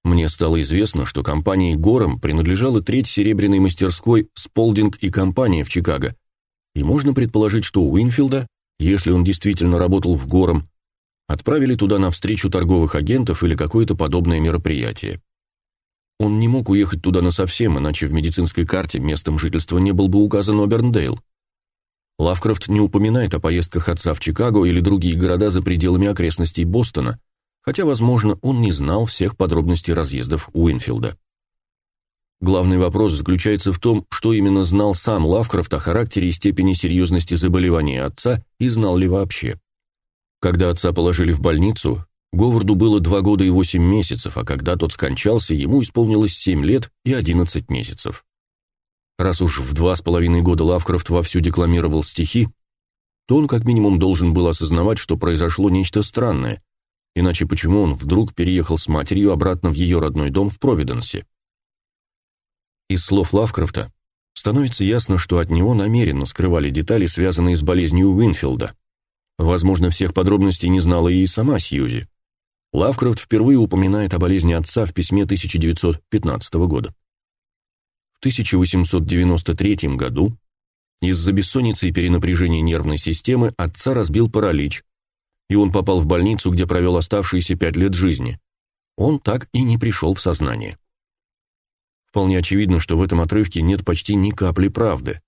Мне стало известно, что компании Гором принадлежала треть серебряной мастерской Сполдинг и компания в Чикаго, и можно предположить, что Уинфилда, если он действительно работал в Гором, отправили туда на встречу торговых агентов или какое-то подобное мероприятие. Он не мог уехать туда насовсем, иначе в медицинской карте местом жительства не был бы указан Оберндейл. Лавкрафт не упоминает о поездках отца в Чикаго или другие города за пределами окрестностей Бостона, хотя, возможно, он не знал всех подробностей разъездов Уинфилда. Главный вопрос заключается в том, что именно знал сам Лавкрафт о характере и степени серьезности заболевания отца и знал ли вообще. Когда отца положили в больницу, Говарду было два года и восемь месяцев, а когда тот скончался, ему исполнилось семь лет и одиннадцать месяцев. Раз уж в два с половиной года Лавкрафт вовсю декламировал стихи, то он как минимум должен был осознавать, что произошло нечто странное, иначе почему он вдруг переехал с матерью обратно в ее родной дом в Провиденсе? Из слов Лавкрафта становится ясно, что от него намеренно скрывали детали, связанные с болезнью Уинфилда. Возможно, всех подробностей не знала и сама Сьюзи. Лавкрафт впервые упоминает о болезни отца в письме 1915 года. В 1893 году из-за бессонницы и перенапряжения нервной системы отца разбил паралич, и он попал в больницу, где провел оставшиеся пять лет жизни. Он так и не пришел в сознание. Вполне очевидно, что в этом отрывке нет почти ни капли правды.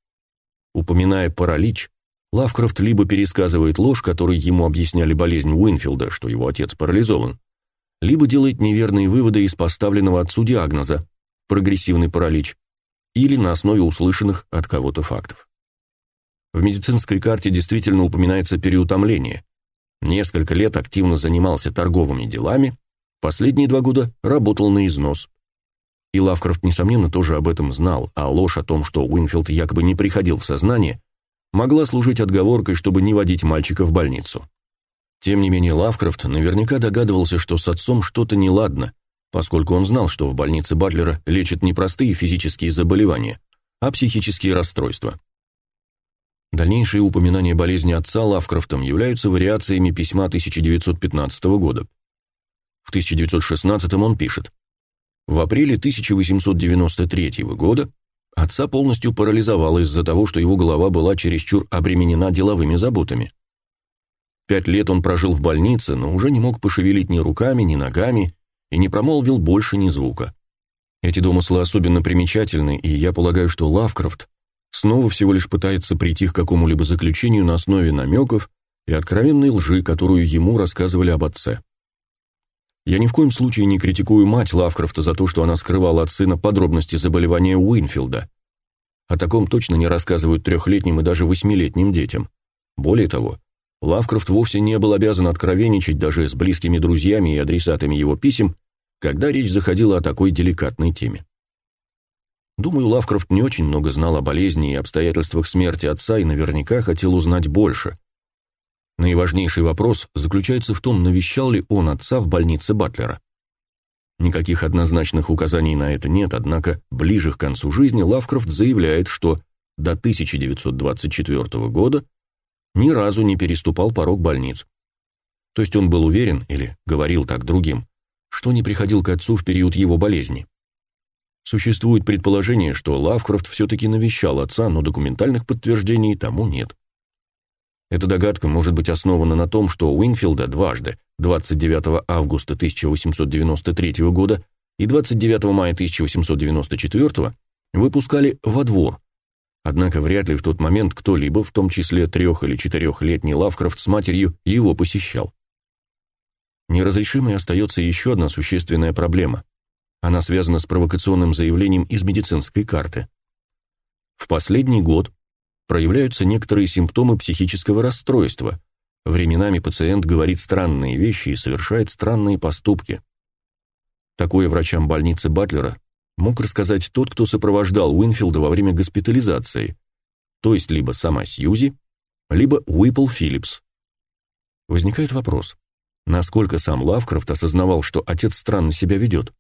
Упоминая паралич, Лавкрафт либо пересказывает ложь, которой ему объясняли болезнь Уинфилда, что его отец парализован, либо делает неверные выводы из поставленного отцу диагноза прогрессивный паралич или на основе услышанных от кого-то фактов. В медицинской карте действительно упоминается переутомление. Несколько лет активно занимался торговыми делами, последние два года работал на износ. И Лавкрафт, несомненно, тоже об этом знал, а ложь о том, что Уинфилд якобы не приходил в сознание, могла служить отговоркой, чтобы не водить мальчика в больницу. Тем не менее, Лавкрафт наверняка догадывался, что с отцом что-то неладно, поскольку он знал, что в больнице Батлера лечат не простые физические заболевания, а психические расстройства. Дальнейшие упоминания болезни отца Лавкрафтом являются вариациями письма 1915 года. В 1916 он пишет: В апреле 1893 года Отца полностью парализовало из-за того, что его голова была чересчур обременена деловыми заботами. Пять лет он прожил в больнице, но уже не мог пошевелить ни руками, ни ногами и не промолвил больше ни звука. Эти домыслы особенно примечательны, и я полагаю, что Лавкрафт снова всего лишь пытается прийти к какому-либо заключению на основе намеков и откровенной лжи, которую ему рассказывали об отце. Я ни в коем случае не критикую мать Лавкрафта за то, что она скрывала от сына подробности заболевания Уинфилда. О таком точно не рассказывают трехлетним и даже восьмилетним детям. Более того, Лавкрафт вовсе не был обязан откровенничать даже с близкими друзьями и адресатами его писем, когда речь заходила о такой деликатной теме. Думаю, Лавкрафт не очень много знал о болезни и обстоятельствах смерти отца и наверняка хотел узнать больше, Наиважнейший вопрос заключается в том, навещал ли он отца в больнице Батлера. Никаких однозначных указаний на это нет, однако ближе к концу жизни Лавкрафт заявляет, что до 1924 года ни разу не переступал порог больниц. То есть он был уверен, или говорил так другим, что не приходил к отцу в период его болезни. Существует предположение, что Лавкрафт все-таки навещал отца, но документальных подтверждений тому нет. Эта догадка может быть основана на том, что Уинфилда дважды, 29 августа 1893 года и 29 мая 1894, выпускали во двор. Однако вряд ли в тот момент кто-либо, в том числе трех- или четырехлетний Лавкрафт с матерью, его посещал. Неразрешимой остается еще одна существенная проблема. Она связана с провокационным заявлением из медицинской карты. В последний год проявляются некоторые симптомы психического расстройства. Временами пациент говорит странные вещи и совершает странные поступки. Такое врачам больницы Батлера мог рассказать тот, кто сопровождал Уинфилда во время госпитализации, то есть либо сама Сьюзи, либо Уиппл Филлипс. Возникает вопрос, насколько сам Лавкрафт осознавал, что отец странно себя ведет?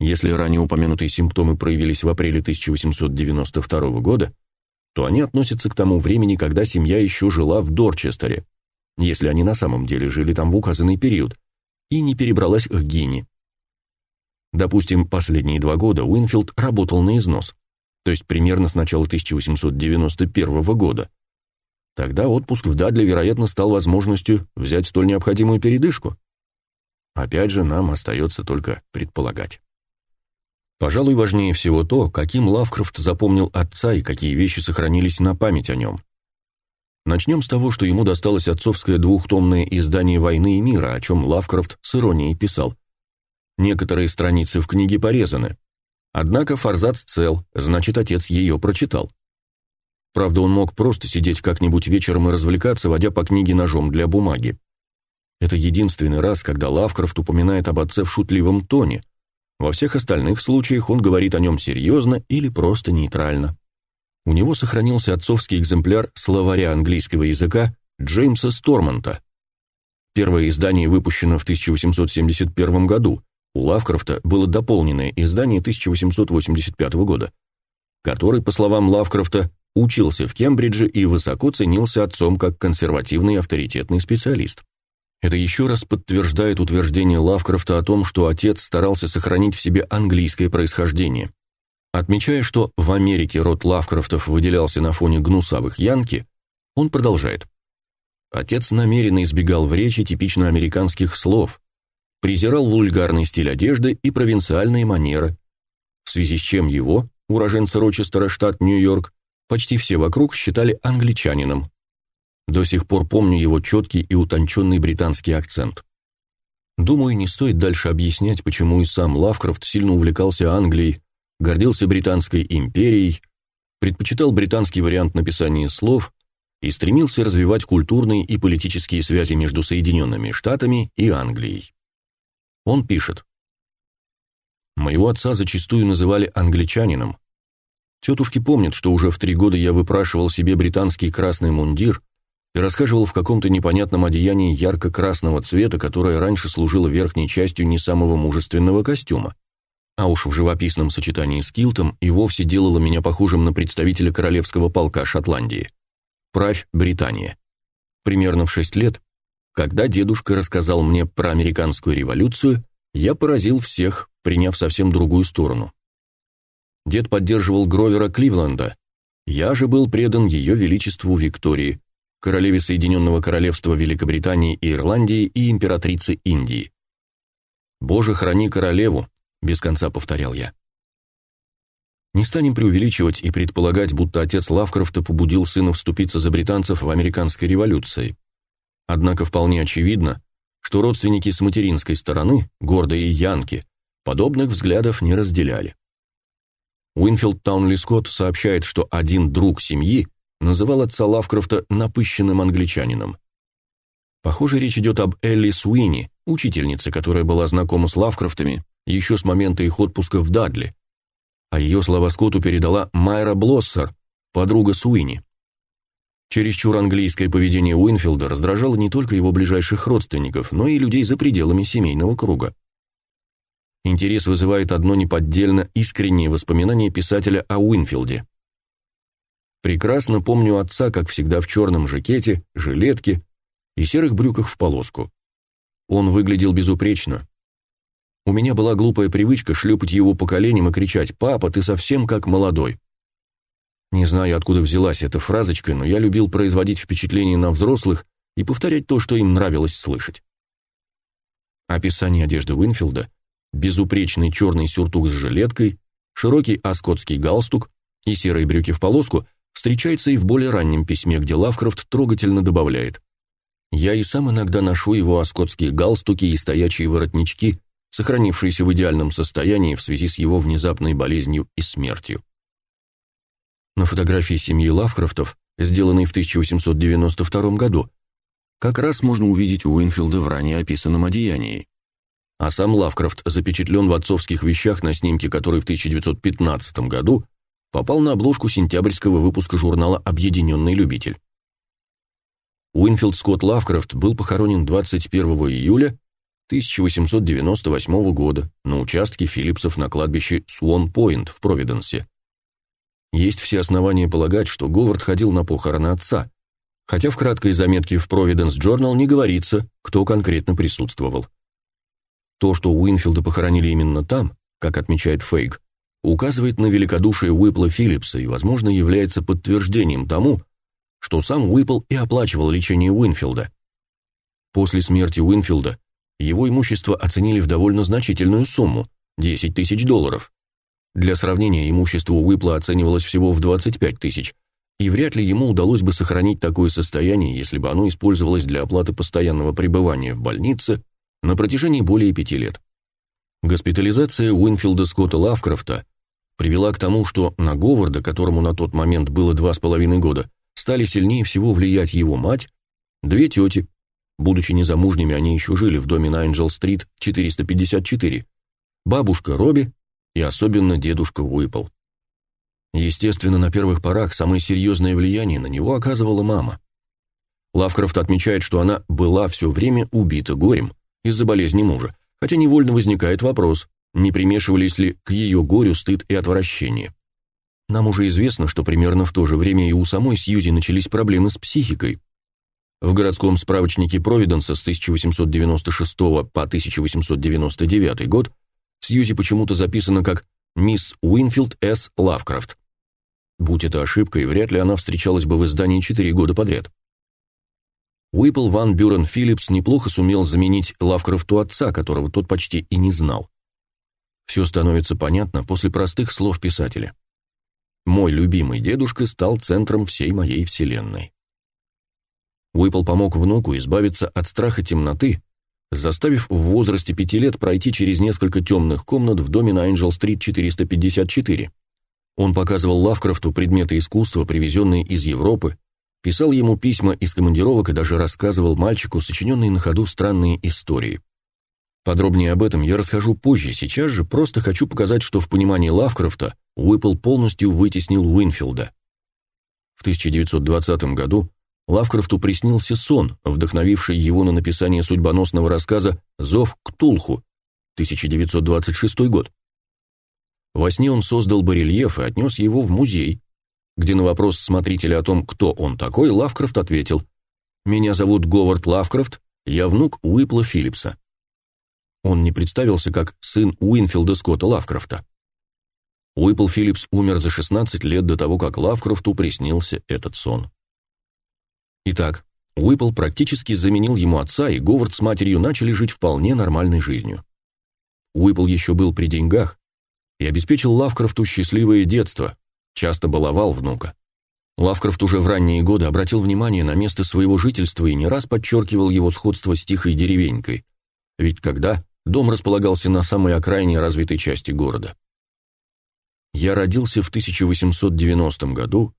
Если ранее упомянутые симптомы проявились в апреле 1892 года, то они относятся к тому времени, когда семья еще жила в Дорчестере, если они на самом деле жили там в указанный период, и не перебралась к Гине. Допустим, последние два года Уинфилд работал на износ, то есть примерно с начала 1891 года. Тогда отпуск в Дадли, вероятно, стал возможностью взять столь необходимую передышку. Опять же, нам остается только предполагать. Пожалуй, важнее всего то, каким Лавкрафт запомнил отца и какие вещи сохранились на память о нем. Начнем с того, что ему досталось отцовское двухтомное издание «Войны и мира», о чем Лавкрафт с иронией писал. Некоторые страницы в книге порезаны. Однако форзац цел, значит, отец ее прочитал. Правда, он мог просто сидеть как-нибудь вечером и развлекаться, водя по книге ножом для бумаги. Это единственный раз, когда Лавкрафт упоминает об отце в шутливом тоне. Во всех остальных случаях он говорит о нем серьезно или просто нейтрально. У него сохранился отцовский экземпляр словаря английского языка Джеймса Стормонта. Первое издание выпущено в 1871 году, у Лавкрафта было дополненное издание 1885 года, который, по словам Лавкрафта, учился в Кембридже и высоко ценился отцом как консервативный авторитетный специалист. Это еще раз подтверждает утверждение Лавкрафта о том, что отец старался сохранить в себе английское происхождение. Отмечая, что в Америке род Лавкрафтов выделялся на фоне гнусавых янки, он продолжает. Отец намеренно избегал в речи типично американских слов, презирал вульгарный стиль одежды и провинциальные манеры, в связи с чем его, уроженца Рочестера, штат Нью-Йорк, почти все вокруг считали англичанином. До сих пор помню его четкий и утонченный британский акцент. Думаю, не стоит дальше объяснять, почему и сам Лавкрафт сильно увлекался Англией, гордился Британской империей, предпочитал британский вариант написания слов и стремился развивать культурные и политические связи между Соединенными Штатами и Англией. Он пишет. «Моего отца зачастую называли англичанином. Тетушки помнят, что уже в три года я выпрашивал себе британский красный мундир и рассказывал в каком-то непонятном одеянии ярко-красного цвета, которое раньше служило верхней частью не самого мужественного костюма. А уж в живописном сочетании с килтом и вовсе делало меня похожим на представителя королевского полка Шотландии. Правь Британия. Примерно в шесть лет когда дедушка рассказал мне про американскую революцию, я поразил всех, приняв совсем другую сторону. Дед поддерживал Гровера Кливленда. Я же был предан ее величеству Виктории, королеве Соединенного Королевства Великобритании и Ирландии и императрице Индии. «Боже, храни королеву», — без конца повторял я. Не станем преувеличивать и предполагать, будто отец Лавкрафта побудил сына вступиться за британцев в американской революции. Однако вполне очевидно, что родственники с материнской стороны, гордые янки, подобных взглядов не разделяли. Уинфилд Таунли Скотт сообщает, что один друг семьи называл отца Лавкрафта напыщенным англичанином. Похоже, речь идет об Элли Суини, учительнице, которая была знакома с Лавкрафтами еще с момента их отпуска в Дадли, а ее слова Скотту передала Майра Блоссер, подруга Суини. Чересчур английское поведение Уинфилда раздражало не только его ближайших родственников, но и людей за пределами семейного круга. Интерес вызывает одно неподдельно искреннее воспоминание писателя о Уинфилде. Прекрасно помню отца, как всегда в черном жакете, жилетке и серых брюках в полоску. Он выглядел безупречно. У меня была глупая привычка шлепать его по коленям и кричать «Папа, ты совсем как молодой». Не знаю, откуда взялась эта фразочка, но я любил производить впечатление на взрослых и повторять то, что им нравилось слышать. Описание одежды Уинфилда – безупречный черный сюртук с жилеткой, широкий аскотский галстук и серые брюки в полоску встречается и в более раннем письме, где Лавкрафт трогательно добавляет «Я и сам иногда ношу его аскотские галстуки и стоячие воротнички, сохранившиеся в идеальном состоянии в связи с его внезапной болезнью и смертью». На фотографии семьи Лавкрафтов, сделанной в 1892 году, как раз можно увидеть Уинфилда в ранее описанном одеянии. а сам Лавкрафт запечатлен в отцовских вещах на снимке, который в 1915 году попал на обложку сентябрьского выпуска журнала «Объединенный любитель». Уинфилд Скотт Лавкрафт был похоронен 21 июля 1898 года на участке Филлипсов на кладбище Суон-Пойнт в Провиденсе. Есть все основания полагать, что Говард ходил на похороны отца, хотя в краткой заметке в Providence Journal не говорится, кто конкретно присутствовал. То, что Уинфилда похоронили именно там, как отмечает Фейг, указывает на великодушие Уипла Филлипса и, возможно, является подтверждением тому, что сам Уипл и оплачивал лечение Уинфилда. После смерти Уинфилда его имущество оценили в довольно значительную сумму – 10 тысяч долларов. Для сравнения, имущество Уипла оценивалось всего в 25 тысяч, и вряд ли ему удалось бы сохранить такое состояние, если бы оно использовалось для оплаты постоянного пребывания в больнице на протяжении более пяти лет. Госпитализация Уинфилда Скотта Лавкрафта привела к тому, что на Говарда, которому на тот момент было два с половиной года, стали сильнее всего влиять его мать, две тети, Будучи незамужними, они еще жили в доме на Энджел-стрит 454. Бабушка Робби и особенно дедушка Уипл. Естественно, на первых порах самое серьезное влияние на него оказывала мама. Лавкрафт отмечает, что она была все время убита горем из-за болезни мужа, хотя невольно возникает вопрос, не примешивались ли к ее горю стыд и отвращение. Нам уже известно, что примерно в то же время и у самой Сьюзи начались проблемы с психикой, в городском справочнике Провиденса с 1896 по 1899 год Сьюзи почему-то записано как «Мисс Уинфилд С. Лавкрафт». Будь это ошибкой, вряд ли она встречалась бы в издании четыре года подряд. Уипл Ван Бюрен Филлипс неплохо сумел заменить Лавкрафту отца, которого тот почти и не знал. Все становится понятно после простых слов писателя. «Мой любимый дедушка стал центром всей моей вселенной». Уиппл помог внуку избавиться от страха темноты, заставив в возрасте пяти лет пройти через несколько темных комнат в доме на Энджел-стрит 454. Он показывал Лавкрафту предметы искусства, привезенные из Европы, писал ему письма из командировок и даже рассказывал мальчику сочиненные на ходу странные истории. Подробнее об этом я расскажу позже, сейчас же просто хочу показать, что в понимании Лавкрафта Уиппл полностью вытеснил Уинфилда. В 1920 году Лавкрафту приснился сон, вдохновивший его на написание судьбоносного рассказа «Зов Ктулху» 1926 год. Во сне он создал барельеф и отнес его в музей, где на вопрос смотрителя о том, кто он такой, Лавкрафт ответил «Меня зовут Говард Лавкрафт, я внук Уипла Филлипса». Он не представился как сын Уинфилда Скотта Лавкрафта. Уипл Филлипс умер за 16 лет до того, как Лавкрафту приснился этот сон. Итак, Уиппл практически заменил ему отца, и Говард с матерью начали жить вполне нормальной жизнью. Уиппл еще был при деньгах и обеспечил Лавкрафту счастливое детство, часто баловал внука. Лавкрафт уже в ранние годы обратил внимание на место своего жительства и не раз подчеркивал его сходство с тихой деревенькой, ведь когда дом располагался на самой окраине развитой части города. Я родился в 1890 году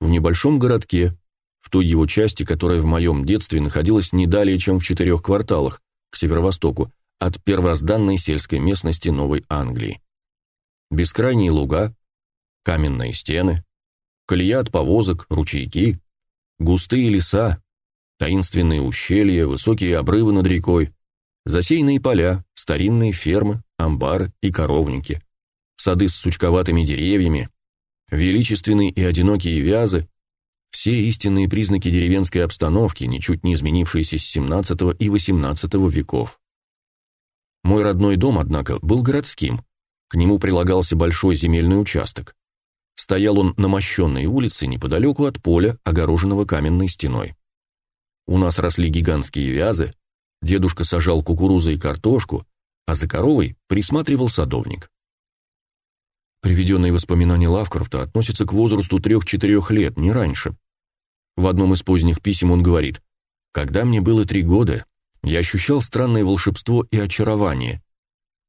в небольшом городке в той его части, которая в моем детстве находилась не далее, чем в четырех кварталах, к северо-востоку, от первозданной сельской местности Новой Англии. Бескрайние луга, каменные стены, колея от повозок, ручейки, густые леса, таинственные ущелья, высокие обрывы над рекой, засеянные поля, старинные фермы, амбары и коровники, сады с сучковатыми деревьями, величественные и одинокие вязы, все истинные признаки деревенской обстановки, ничуть не изменившиеся с XVII и XVIII веков. Мой родной дом, однако, был городским. К нему прилагался большой земельный участок. Стоял он на мощенной улице неподалеку от поля, огороженного каменной стеной. У нас росли гигантские вязы, дедушка сажал кукурузу и картошку, а за коровой присматривал садовник. Приведенные воспоминания Лавкрафта относятся к возрасту 3-4 лет, не раньше. В одном из поздних писем он говорит, «Когда мне было три года, я ощущал странное волшебство и очарование,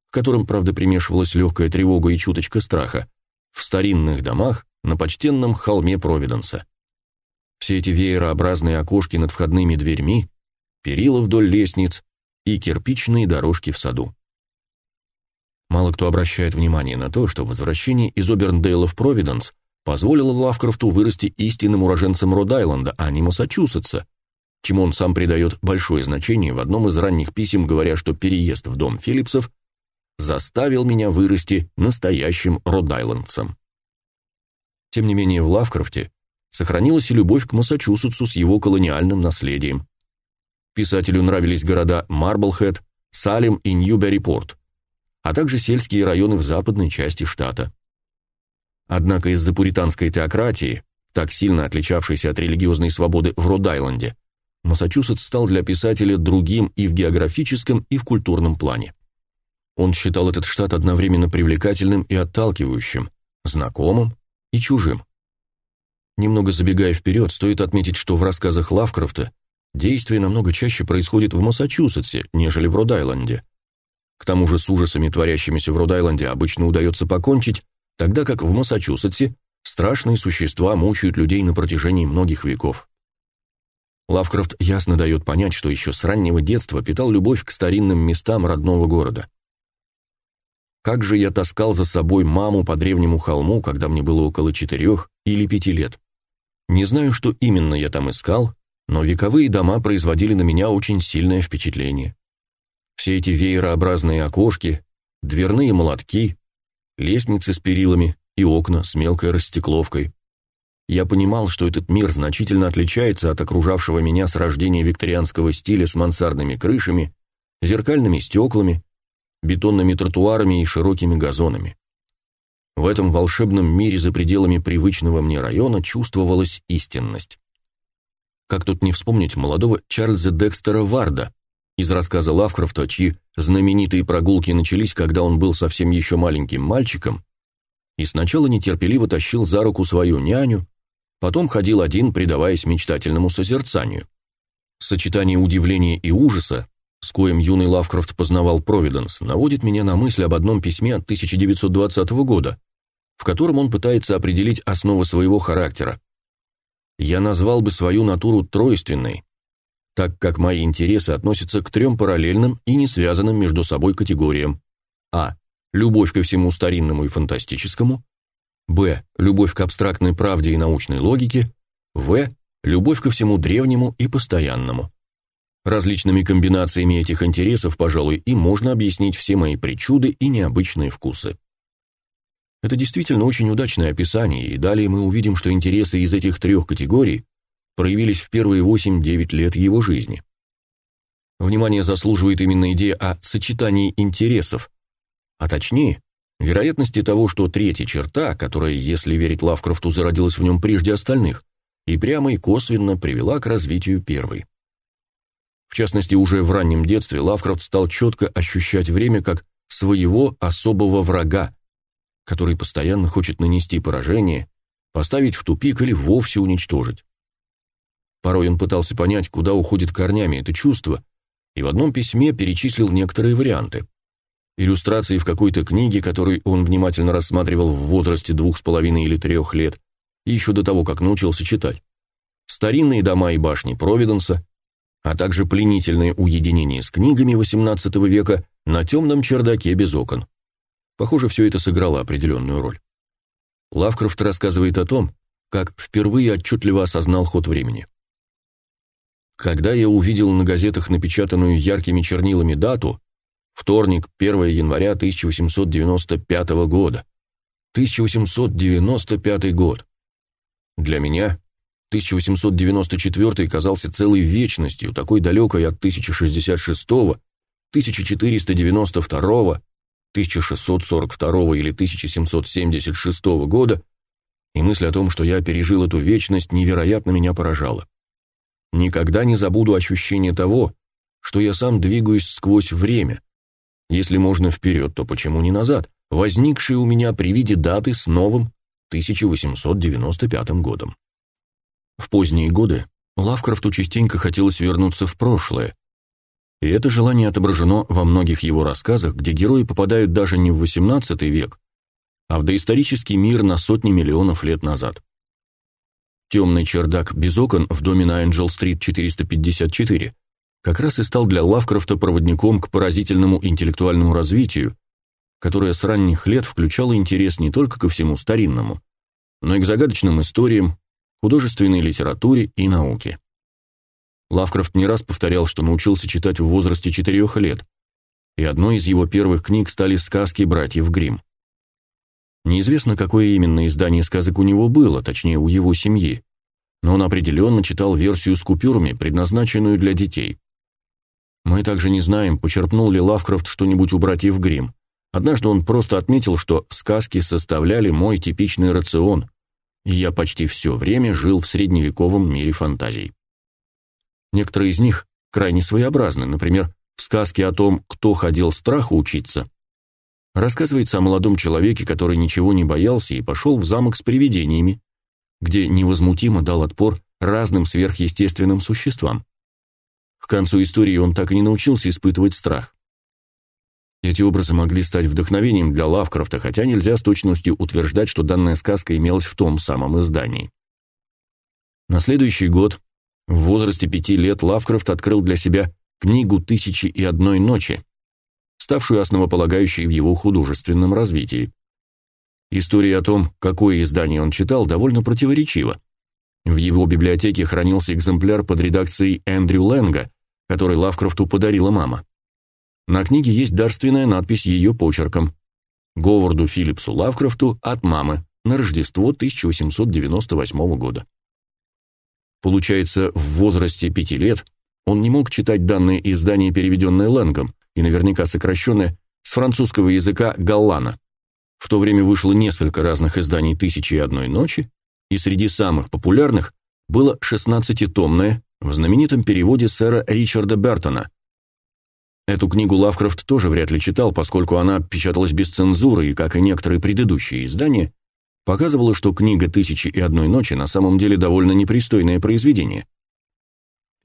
в котором, правда, примешивалась легкая тревога и чуточка страха, в старинных домах на почтенном холме Провиденса. Все эти веерообразные окошки над входными дверьми, перила вдоль лестниц и кирпичные дорожки в саду. Мало кто обращает внимание на то, что возвращение из Оберндейла в Провиденс позволило Лавкрафту вырасти истинным уроженцем Род-Айленда, а не Массачусетса, чему он сам придает большое значение в одном из ранних писем, говоря, что переезд в дом Филлипсов заставил меня вырасти настоящим Род-Айлендцем. Тем не менее, в Лавкрафте сохранилась и любовь к Массачусетсу с его колониальным наследием. Писателю нравились города Марблхэт, Салем и Ньюберри-Порт, а также сельские районы в западной части штата. Однако из-за пуританской теократии, так сильно отличавшейся от религиозной свободы в Род-Айленде, Массачусетс стал для писателя другим и в географическом, и в культурном плане. Он считал этот штат одновременно привлекательным и отталкивающим, знакомым и чужим. Немного забегая вперед, стоит отметить, что в рассказах Лавкрафта действие намного чаще происходит в Массачусетсе, нежели в Род-Айленде. К тому же с ужасами, творящимися в Род-Айленде, обычно удается покончить, тогда как в Массачусетсе страшные существа мучают людей на протяжении многих веков. Лавкрафт ясно дает понять, что еще с раннего детства питал любовь к старинным местам родного города. Как же я таскал за собой маму по древнему холму, когда мне было около четырех или пяти лет. Не знаю, что именно я там искал, но вековые дома производили на меня очень сильное впечатление. Все эти веерообразные окошки, дверные молотки, лестницы с перилами и окна с мелкой растекловкой. Я понимал, что этот мир значительно отличается от окружавшего меня с рождения викторианского стиля с мансардными крышами, зеркальными стеклами бетонными тротуарами и широкими газонами. В этом волшебном мире за пределами привычного мне района чувствовалась истинность. Как тут не вспомнить молодого Чарльза Декстера Варда из рассказа Лавкрафта, чьи знаменитые прогулки начались, когда он был совсем еще маленьким мальчиком, и сначала нетерпеливо тащил за руку свою няню, потом ходил один, предаваясь мечтательному созерцанию. Сочетание удивления и ужаса с коим юный Лавкрафт познавал Провиденс, наводит меня на мысль об одном письме от 1920 года, в котором он пытается определить основы своего характера. Я назвал бы свою натуру тройственной, так как мои интересы относятся к трем параллельным и не связанным между собой категориям. А. Любовь ко всему старинному и фантастическому. Б. Любовь к абстрактной правде и научной логике. В. Любовь ко всему древнему и постоянному. Различными комбинациями этих интересов, пожалуй, и можно объяснить все мои причуды и необычные вкусы. Это действительно очень удачное описание, и далее мы увидим, что интересы из этих трех категорий проявились в первые 8-9 лет его жизни. Внимание заслуживает именно идея о сочетании интересов, а точнее, вероятности того, что третья черта, которая, если верить Лавкрафту, зародилась в нем прежде остальных, и прямо и косвенно привела к развитию первой. В частности, уже в раннем детстве Лавкрафт стал четко ощущать время как своего особого врага, который постоянно хочет нанести поражение, поставить в тупик или вовсе уничтожить. Порой он пытался понять, куда уходит корнями это чувство, и в одном письме перечислил некоторые варианты. Иллюстрации в какой-то книге, которую он внимательно рассматривал в возрасте двух с половиной или трех лет, еще до того, как научился читать. Старинные дома и башни Провиденса, а также пленительное уединение с книгами XVIII века на темном чердаке без окон. Похоже, все это сыграло определенную роль. Лавкрафт рассказывает о том, как впервые отчетливо осознал ход времени. Когда я увидел на газетах напечатанную яркими чернилами дату, вторник, 1 января 1895 года. 1895 год. Для меня 1894 казался целой вечностью, такой далекой от 1066, 1492, 1642 или 1776 года, и мысль о том, что я пережил эту вечность, невероятно меня поражала. Никогда не забуду ощущение того, что я сам двигаюсь сквозь время. Если можно вперед, то почему не назад, возникшие у меня при виде даты с новым 1895 годом. В поздние годы Лавкрафту частенько хотелось вернуться в прошлое, и это желание отображено во многих его рассказах, где герои попадают даже не в XVIII век, а в доисторический мир на сотни миллионов лет назад. Темный чердак без окон в доме на Энджел-стрит 454 как раз и стал для Лавкрафта проводником к поразительному интеллектуальному развитию, которая с ранних лет включала интерес не только ко всему старинному, но и к загадочным историям, художественной литературе и науке. Лавкрафт не раз повторял, что научился читать в возрасте четырех лет, и одной из его первых книг стали сказки братьев Гримм. Неизвестно, какое именно издание сказок у него было, точнее, у его семьи, но он определенно читал версию с купюрами, предназначенную для детей. Мы также не знаем, почерпнул ли Лавкрафт что-нибудь у братьев Гримм. Однажды он просто отметил, что сказки составляли мой типичный рацион, и я почти все время жил в средневековом мире фантазий. Некоторые из них крайне своеобразны, например, в сказке о том, кто ходил страху учиться, рассказывается о молодом человеке, который ничего не боялся и пошел в замок с привидениями, где невозмутимо дал отпор разным сверхъестественным существам. К концу истории он так и не научился испытывать страх. Эти образы могли стать вдохновением для Лавкрафта, хотя нельзя с точностью утверждать, что данная сказка имелась в том самом издании. На следующий год, в возрасте пяти лет, Лавкрафт открыл для себя книгу «Тысячи и одной ночи», ставшую основополагающей в его художественном развитии. История о том, какое издание он читал, довольно противоречива. В его библиотеке хранился экземпляр под редакцией Эндрю Лэнга, который Лавкрафту подарила мама. На книге есть дарственная надпись ее почерком. Говарду Филлипсу Лавкрафту от мамы на Рождество 1898 года. Получается, в возрасте пяти лет он не мог читать данное издание, переведенное Лэнгом, и наверняка сокращенное с французского языка Галлана. В то время вышло несколько разных изданий «Тысячи и одной ночи», и среди самых популярных было 16-томное в знаменитом переводе сэра Ричарда Бертона. Эту книгу Лавкрафт тоже вряд ли читал, поскольку она печаталась без цензуры и, как и некоторые предыдущие издания, показывала, что книга «Тысячи и одной ночи» на самом деле довольно непристойное произведение.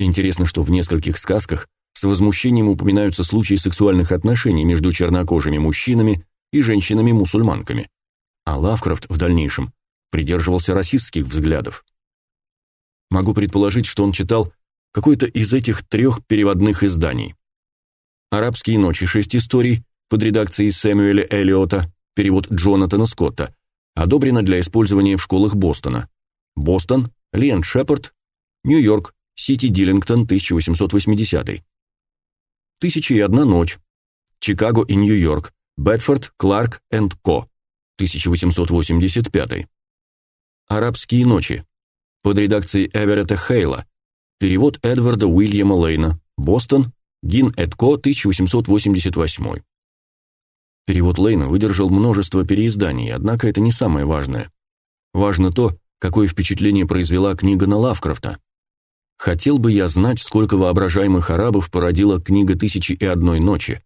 Интересно, что в нескольких сказках с возмущением упоминаются случаи сексуальных отношений между чернокожими мужчинами и женщинами-мусульманками, а Лавкрафт в дальнейшем придерживался расистских взглядов. Могу предположить, что он читал какой-то из этих трех переводных изданий. «Арабские ночи. Шесть историй» под редакцией Сэмюэля Эллиота, перевод Джонатана Скотта, одобрено для использования в школах Бостона. Бостон, Лиэн Шепард, Нью-Йорк, Сити Диллингтон, 1880. «Тысяча и одна ночь», Чикаго и Нью-Йорк, Бетфорд, Кларк энд Ко, 1885. Арабские ночи. Под редакцией Эверетта Хейла. Перевод Эдварда Уильяма Лейна. Бостон, Гин эт Ко, 1888. Перевод Лейна выдержал множество переизданий, однако это не самое важное. Важно то, какое впечатление произвела книга на Лавкрафта. Хотел бы я знать, сколько воображаемых арабов породила книга «Тысячи и одной ночи»,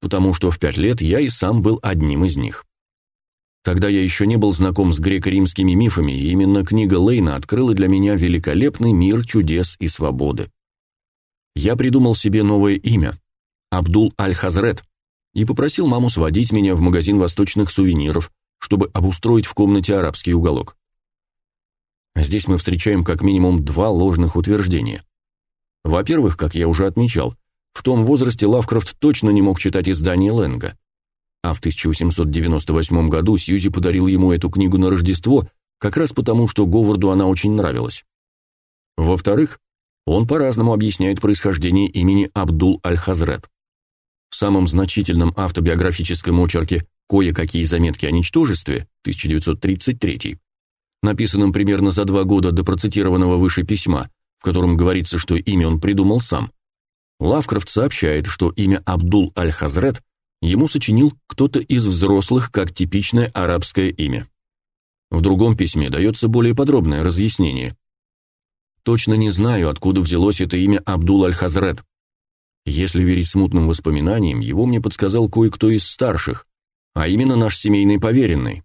потому что в пять лет я и сам был одним из них. Тогда я еще не был знаком с греко-римскими мифами, и именно книга Лейна открыла для меня великолепный мир чудес и свободы. Я придумал себе новое имя – Абдул Аль-Хазрет, и попросил маму сводить меня в магазин восточных сувениров, чтобы обустроить в комнате арабский уголок. Здесь мы встречаем как минимум два ложных утверждения. Во-первых, как я уже отмечал, в том возрасте Лавкрафт точно не мог читать издание Ленга. А в 1898 году Сьюзи подарил ему эту книгу на Рождество, как раз потому, что Говарду она очень нравилась. Во-вторых, он по-разному объясняет происхождение имени Абдул Аль-Хазрет. В самом значительном автобиографическом очерке «Кое-какие заметки о ничтожестве» 1933, написанном примерно за два года до процитированного выше письма, в котором говорится, что имя он придумал сам, Лавкрафт сообщает, что имя Абдул Аль-Хазрет ему сочинил кто-то из взрослых как типичное арабское имя. В другом письме дается более подробное разъяснение. Точно не знаю, откуда взялось это имя Абдул Аль-Хазрет. Если верить смутным воспоминаниям, его мне подсказал кое-кто из старших, а именно наш семейный поверенный.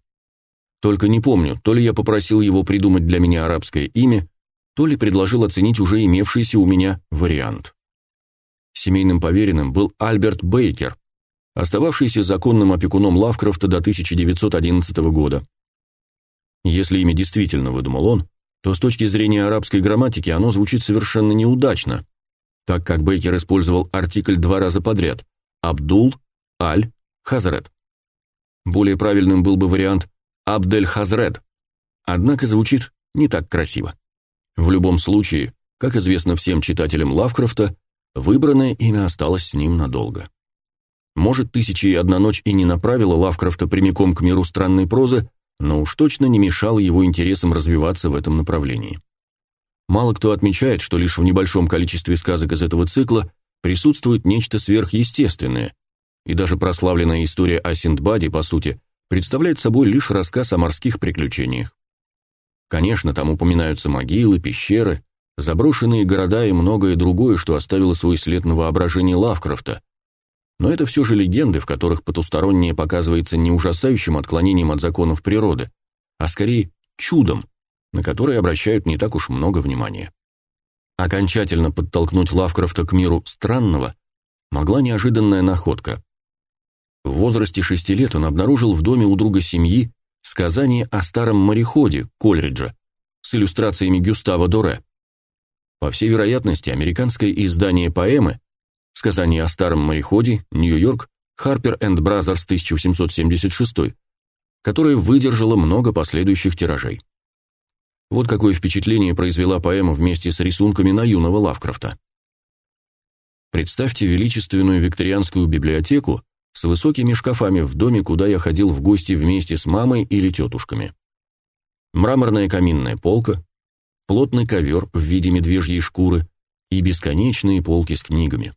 Только не помню, то ли я попросил его придумать для меня арабское имя, то ли предложил оценить уже имевшийся у меня вариант. Семейным поверенным был Альберт Бейкер, остававшийся законным опекуном Лавкрафта до 1911 года. Если имя действительно выдумал он, то с точки зрения арабской грамматики оно звучит совершенно неудачно, так как Бейкер использовал артикль два раза подряд – Абдул, Аль, Хазрет. Более правильным был бы вариант Абдель-Хазред, однако звучит не так красиво. В любом случае, как известно всем читателям Лавкрафта, выбранное имя осталось с ним надолго. Может, «Тысяча и одна ночь» и не направила Лавкрафта прямиком к миру странной прозы, но уж точно не мешала его интересам развиваться в этом направлении. Мало кто отмечает, что лишь в небольшом количестве сказок из этого цикла присутствует нечто сверхъестественное, и даже прославленная история о Синдбаде, по сути, представляет собой лишь рассказ о морских приключениях. Конечно, там упоминаются могилы, пещеры, заброшенные города и многое другое, что оставило свой след на воображении Лавкрафта. Но это все же легенды, в которых потустороннее показывается не ужасающим отклонением от законов природы, а скорее чудом, на которое обращают не так уж много внимания. Окончательно подтолкнуть Лавкрафта к миру странного могла неожиданная находка. В возрасте шести лет он обнаружил в доме у друга семьи сказание о старом мореходе Кольриджа с иллюстрациями Гюстава Доре. По всей вероятности, американское издание поэмы «Сказание о старом мореходе», Нью-Йорк, Harper and Brothers 1876, которое выдержало много последующих тиражей. Вот какое впечатление произвела поэма вместе с рисунками на юного Лавкрафта. Представьте величественную викторианскую библиотеку с высокими шкафами в доме, куда я ходил в гости вместе с мамой или тетушками. Мраморная каминная полка, плотный ковер в виде медвежьей шкуры и бесконечные полки с книгами.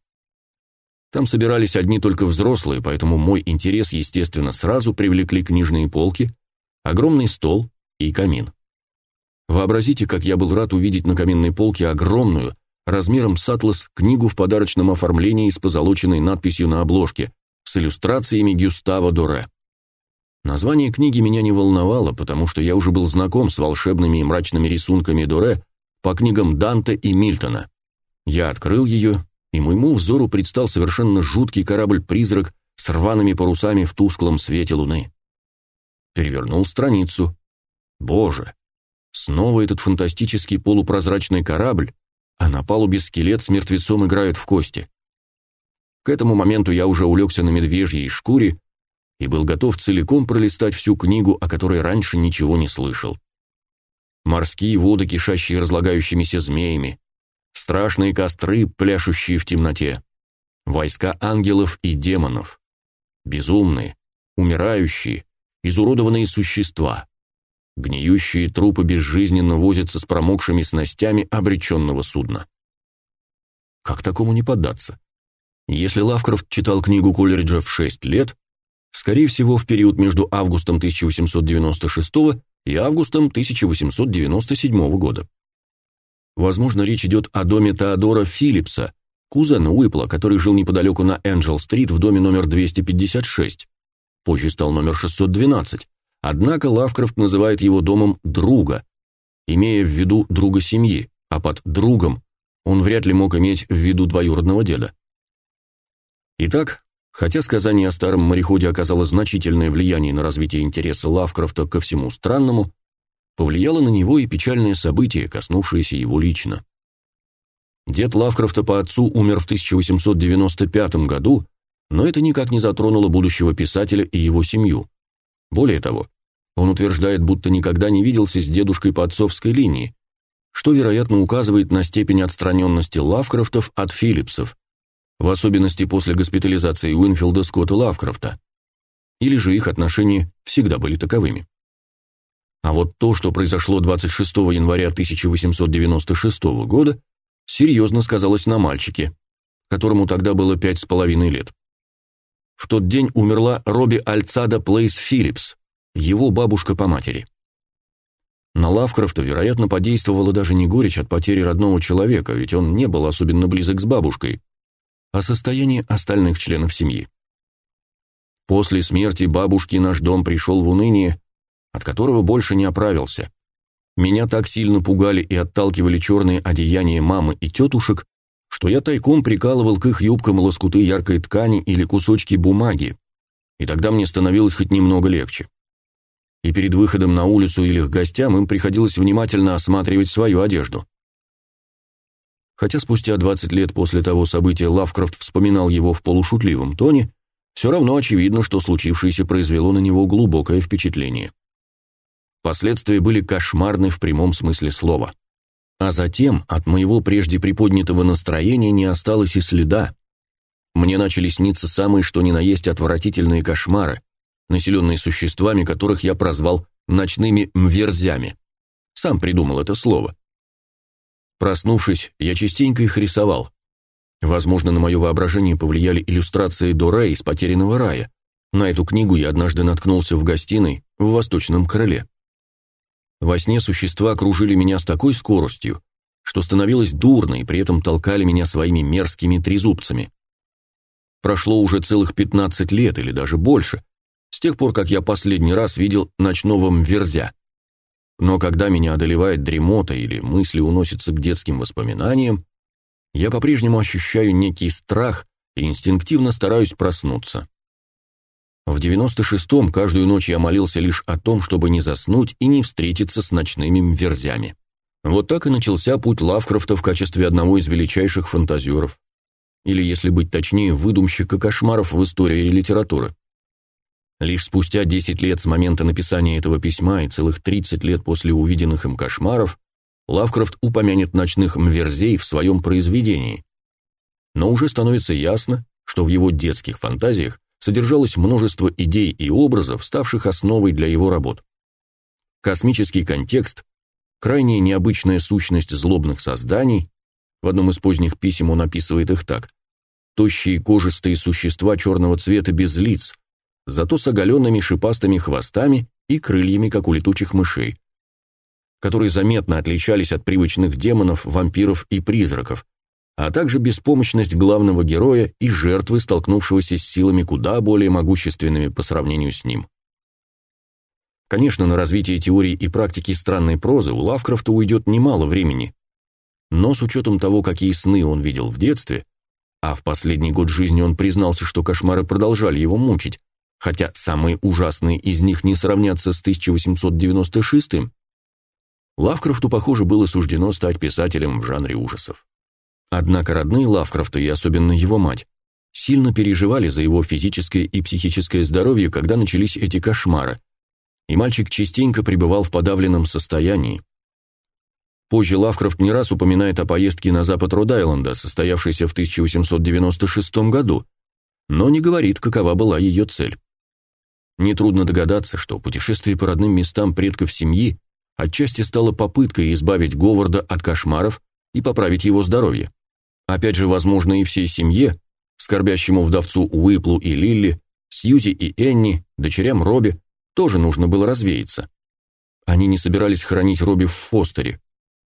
Там собирались одни только взрослые, поэтому мой интерес, естественно, сразу привлекли книжные полки, огромный стол и камин. Вообразите, как я был рад увидеть на каминной полке огромную, размером с атлас, книгу в подарочном оформлении с позолоченной надписью на обложке с иллюстрациями Гюстава Доре. Название книги меня не волновало, потому что я уже был знаком с волшебными и мрачными рисунками Доре по книгам Данте и Мильтона. Я открыл ее, и моему взору предстал совершенно жуткий корабль-призрак с рваными парусами в тусклом свете луны. Перевернул страницу. Боже! Снова этот фантастический полупрозрачный корабль, а на палубе скелет с мертвецом играют в кости. К этому моменту я уже улегся на медвежьей шкуре и был готов целиком пролистать всю книгу, о которой раньше ничего не слышал. Морские воды, кишащие разлагающимися змеями, страшные костры, пляшущие в темноте, войска ангелов и демонов, безумные, умирающие, изуродованные существа, гниющие трупы безжизненно возятся с промокшими снастями обреченного судна. Как такому не поддаться? Если Лавкрафт читал книгу Колериджа в 6 лет, скорее всего, в период между августом 1896 и августом 1897 года. Возможно, речь идет о доме Теодора Филлипса, кузена Уипла, который жил неподалеку на Энджел-стрит в доме номер 256. Позже стал номер 612. Однако Лавкрафт называет его домом друга, имея в виду друга семьи, а под другом он вряд ли мог иметь в виду двоюродного деда. Итак, хотя сказание о старом мореходе оказало значительное влияние на развитие интереса Лавкрафта ко всему странному, повлияло на него и печальное событие, коснувшееся его лично. Дед Лавкрафта по отцу умер в 1895 году, но это никак не затронуло будущего писателя и его семью. Более того, он утверждает, будто никогда не виделся с дедушкой по отцовской линии, что, вероятно, указывает на степень отстраненности Лавкрафтов от Филлипсов, в особенности после госпитализации Уинфилда Скотта Лавкрафта. Или же их отношения всегда были таковыми. А вот то, что произошло 26 января 1896 года, серьезно сказалось на мальчике, которому тогда было пять с половиной лет. В тот день умерла Робби Альцада Плейс Филлипс, его бабушка по матери. На Лавкрафта, вероятно, подействовала даже не горечь от потери родного человека, ведь он не был особенно близок с бабушкой, о состоянии остальных членов семьи. После смерти бабушки наш дом пришел в уныние, от которого больше не оправился. Меня так сильно пугали и отталкивали черные одеяния мамы и тетушек, что я тайком прикалывал к их юбкам лоскуты яркой ткани или кусочки бумаги, и тогда мне становилось хоть немного легче. И перед выходом на улицу или к гостям им приходилось внимательно осматривать свою одежду. Хотя спустя 20 лет после того события Лавкрафт вспоминал его в полушутливом тоне, все равно очевидно, что случившееся произвело на него глубокое впечатление. Последствия были кошмарны в прямом смысле слова. А затем от моего прежде приподнятого настроения не осталось и следа. Мне начали сниться самые что ни на есть отвратительные кошмары, населенные существами, которых я прозвал ночными мверзями. Сам придумал это слово. Проснувшись, я частенько их рисовал. Возможно, на мое воображение повлияли иллюстрации Дора из «Потерянного рая». На эту книгу я однажды наткнулся в гостиной в восточном крыле. Во сне существа окружили меня с такой скоростью, что становилось дурно и при этом толкали меня своими мерзкими трезубцами. Прошло уже целых 15 лет или даже больше, с тех пор, как я последний раз видел ночного мверзя. Но когда меня одолевает дремота или мысли уносятся к детским воспоминаниям, я по-прежнему ощущаю некий страх и инстинктивно стараюсь проснуться. В 96-м каждую ночь я молился лишь о том, чтобы не заснуть и не встретиться с ночными мверзями. Вот так и начался путь Лавкрафта в качестве одного из величайших фантазеров. Или, если быть точнее, выдумщика кошмаров в истории литературы. Лишь спустя 10 лет с момента написания этого письма и целых 30 лет после увиденных им кошмаров Лавкрафт упомянет ночных мверзей в своем произведении. Но уже становится ясно, что в его детских фантазиях содержалось множество идей и образов, ставших основой для его работ. Космический контекст, крайне необычная сущность злобных созданий, в одном из поздних писем он описывает их так: тощие кожистые существа черного цвета без лиц, зато с оголенными шипастыми хвостами и крыльями, как у летучих мышей которые заметно отличались от привычных демонов, вампиров и призраков, а также беспомощность главного героя и жертвы, столкнувшегося с силами куда более могущественными по сравнению с ним. Конечно, на развитие теории и практики странной прозы у Лавкрафта уйдет немало времени, но с учетом того, какие сны он видел в детстве, а в последний год жизни он признался, что кошмары продолжали его мучить, хотя самые ужасные из них не сравнятся с 1896 Лавкрафту, похоже, было суждено стать писателем в жанре ужасов. Однако родные Лавкрафта и особенно его мать сильно переживали за его физическое и психическое здоровье, когда начались эти кошмары, и мальчик частенько пребывал в подавленном состоянии. Позже Лавкрафт не раз упоминает о поездке на запад Род-Айленда, состоявшейся в 1896 году, но не говорит, какова была ее цель. Нетрудно догадаться, что путешествие по родным местам предков семьи отчасти стало попыткой избавить Говарда от кошмаров и поправить его здоровье. Опять же, возможно, и всей семье, скорбящему вдовцу Уиплу и Лилли, Сьюзи и Энни, дочерям Робби, тоже нужно было развеяться. Они не собирались хранить Робби в Фостере.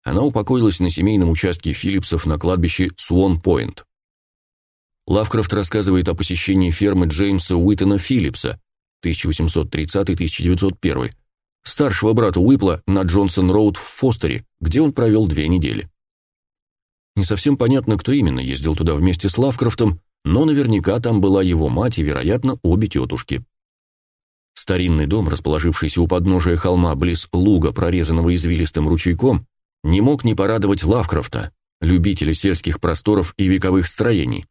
Она упокоилась на семейном участке Филлипсов на кладбище Суон-Пойнт. Лавкрафт рассказывает о посещении фермы Джеймса Уитона Филлипса 1830-1901 старшего брата Уипла на Джонсон-Роуд в Фостере, где он провел две недели. Не совсем понятно, кто именно ездил туда вместе с Лавкрафтом, но наверняка там была его мать и, вероятно, обе тетушки. Старинный дом, расположившийся у подножия холма близ луга, прорезанного извилистым ручейком, не мог не порадовать Лавкрафта, любителя сельских просторов и вековых строений.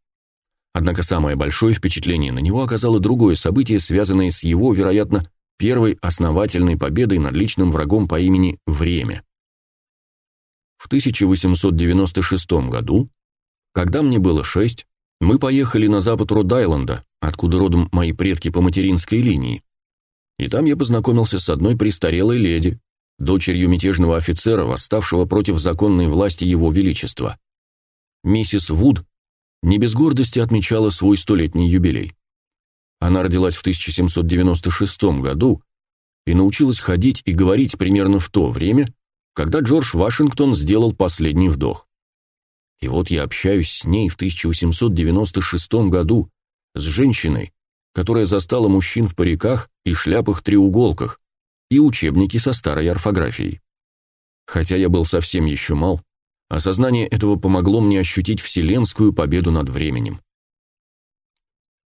Однако самое большое впечатление на него оказало другое событие, связанное с его, вероятно, первой основательной победой над личным врагом по имени Время. В 1896 году, когда мне было шесть, мы поехали на запад Род-Айленда, откуда родом мои предки по материнской линии. И там я познакомился с одной престарелой леди, дочерью мятежного офицера, восставшего против законной власти его величества. Миссис Вуд не без гордости отмечала свой столетний юбилей. Она родилась в 1796 году и научилась ходить и говорить примерно в то время, когда Джордж Вашингтон сделал последний вдох. И вот я общаюсь с ней в 1896 году, с женщиной, которая застала мужчин в париках и шляпах-треуголках и учебники со старой орфографией. Хотя я был совсем еще мал, осознание этого помогло мне ощутить вселенскую победу над временем.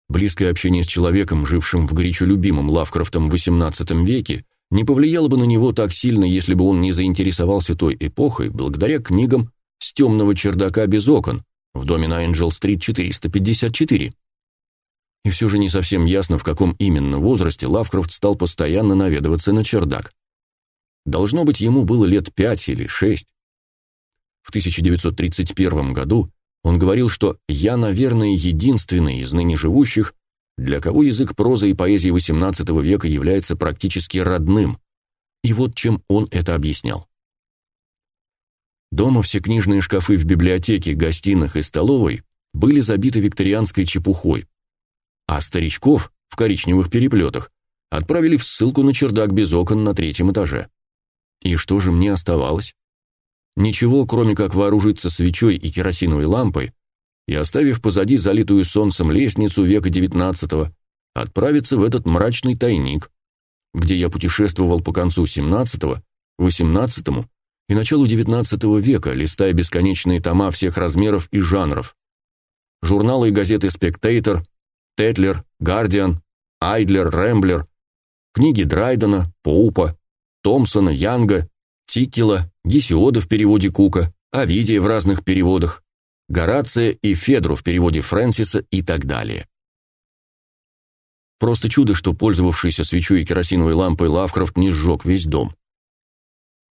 Близкое общение с человеком, жившим в горячо любимом Лавкрафтом XVIII веке, не повлияло бы на него так сильно, если бы он не заинтересовался той эпохой благодаря книгам «С темного чердака без окон» в доме на Энджел-стрит 454. И все же не совсем ясно, в каком именно возрасте Лавкрафт стал постоянно наведываться на чердак. Должно быть, ему было лет пять или шесть. В 1931 году он говорил, что «я, наверное, единственный из ныне живущих, для кого язык прозы и поэзии XVIII века является практически родным». И вот чем он это объяснял. Дома все книжные шкафы в библиотеке, гостиных и столовой были забиты викторианской чепухой, а старичков в коричневых переплетах отправили в ссылку на чердак без окон на третьем этаже. И что же мне оставалось? Ничего, кроме как вооружиться свечой и керосиновой лампой и, оставив позади залитую солнцем лестницу века XIX, отправиться в этот мрачный тайник, где я путешествовал по концу XVII, XVIII и началу XIX века, листая бесконечные тома всех размеров и жанров. Журналы и газеты «Спектейтор», «Тетлер», «Гардиан», «Айдлер», «Рэмблер», книги Драйдена, Поупа, Томпсона, Янга, Тикела, Гесиода в переводе Кука, Овидия в разных переводах, Горация и Федру в переводе Фрэнсиса и так далее. Просто чудо, что пользовавшийся свечой и керосиновой лампой Лавкрафт не сжег весь дом.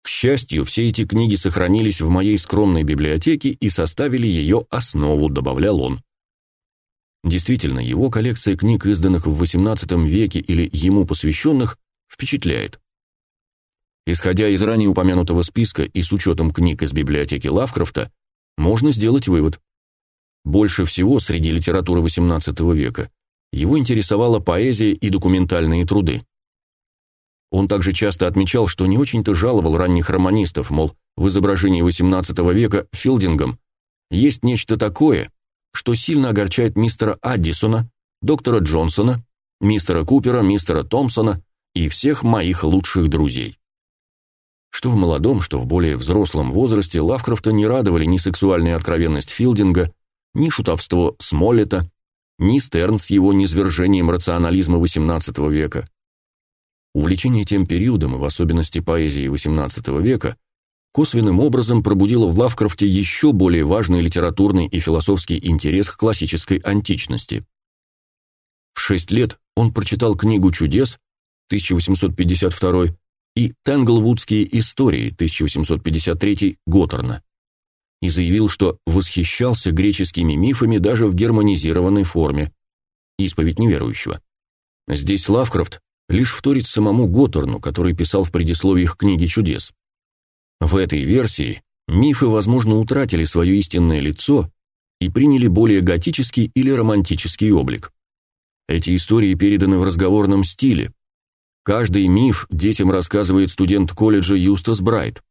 К счастью, все эти книги сохранились в моей скромной библиотеке и составили ее основу, добавлял он. Действительно, его коллекция книг, изданных в XVIII веке или ему посвященных, впечатляет. Исходя из ранее упомянутого списка и с учетом книг из библиотеки Лавкрафта, можно сделать вывод. Больше всего среди литературы XVIII века его интересовала поэзия и документальные труды. Он также часто отмечал, что не очень-то жаловал ранних романистов, мол, в изображении XVIII века Филдингом есть нечто такое, что сильно огорчает мистера Аддисона, доктора Джонсона, мистера Купера, мистера Томпсона и всех моих лучших друзей. Что в молодом, что в более взрослом возрасте Лавкрафта не радовали ни сексуальная откровенность Филдинга, ни шутовство Смоллета, ни Стерн с его низвержением рационализма XVIII века. Увлечение тем периодом, и в особенности поэзией XVIII века, косвенным образом пробудило в Лавкрафте еще более важный литературный и философский интерес к классической античности. В шесть лет он прочитал книгу «Чудес» 1852 и «Тенглвудские истории» 1853 Готтерна и заявил, что восхищался греческими мифами даже в германизированной форме. Исповедь неверующего. Здесь Лавкрафт лишь вторит самому Готтерну, который писал в предисловиях книги чудес. В этой версии мифы, возможно, утратили свое истинное лицо и приняли более готический или романтический облик. Эти истории переданы в разговорном стиле, Каждый миф детям рассказывает студент колледжа Юстас Брайт.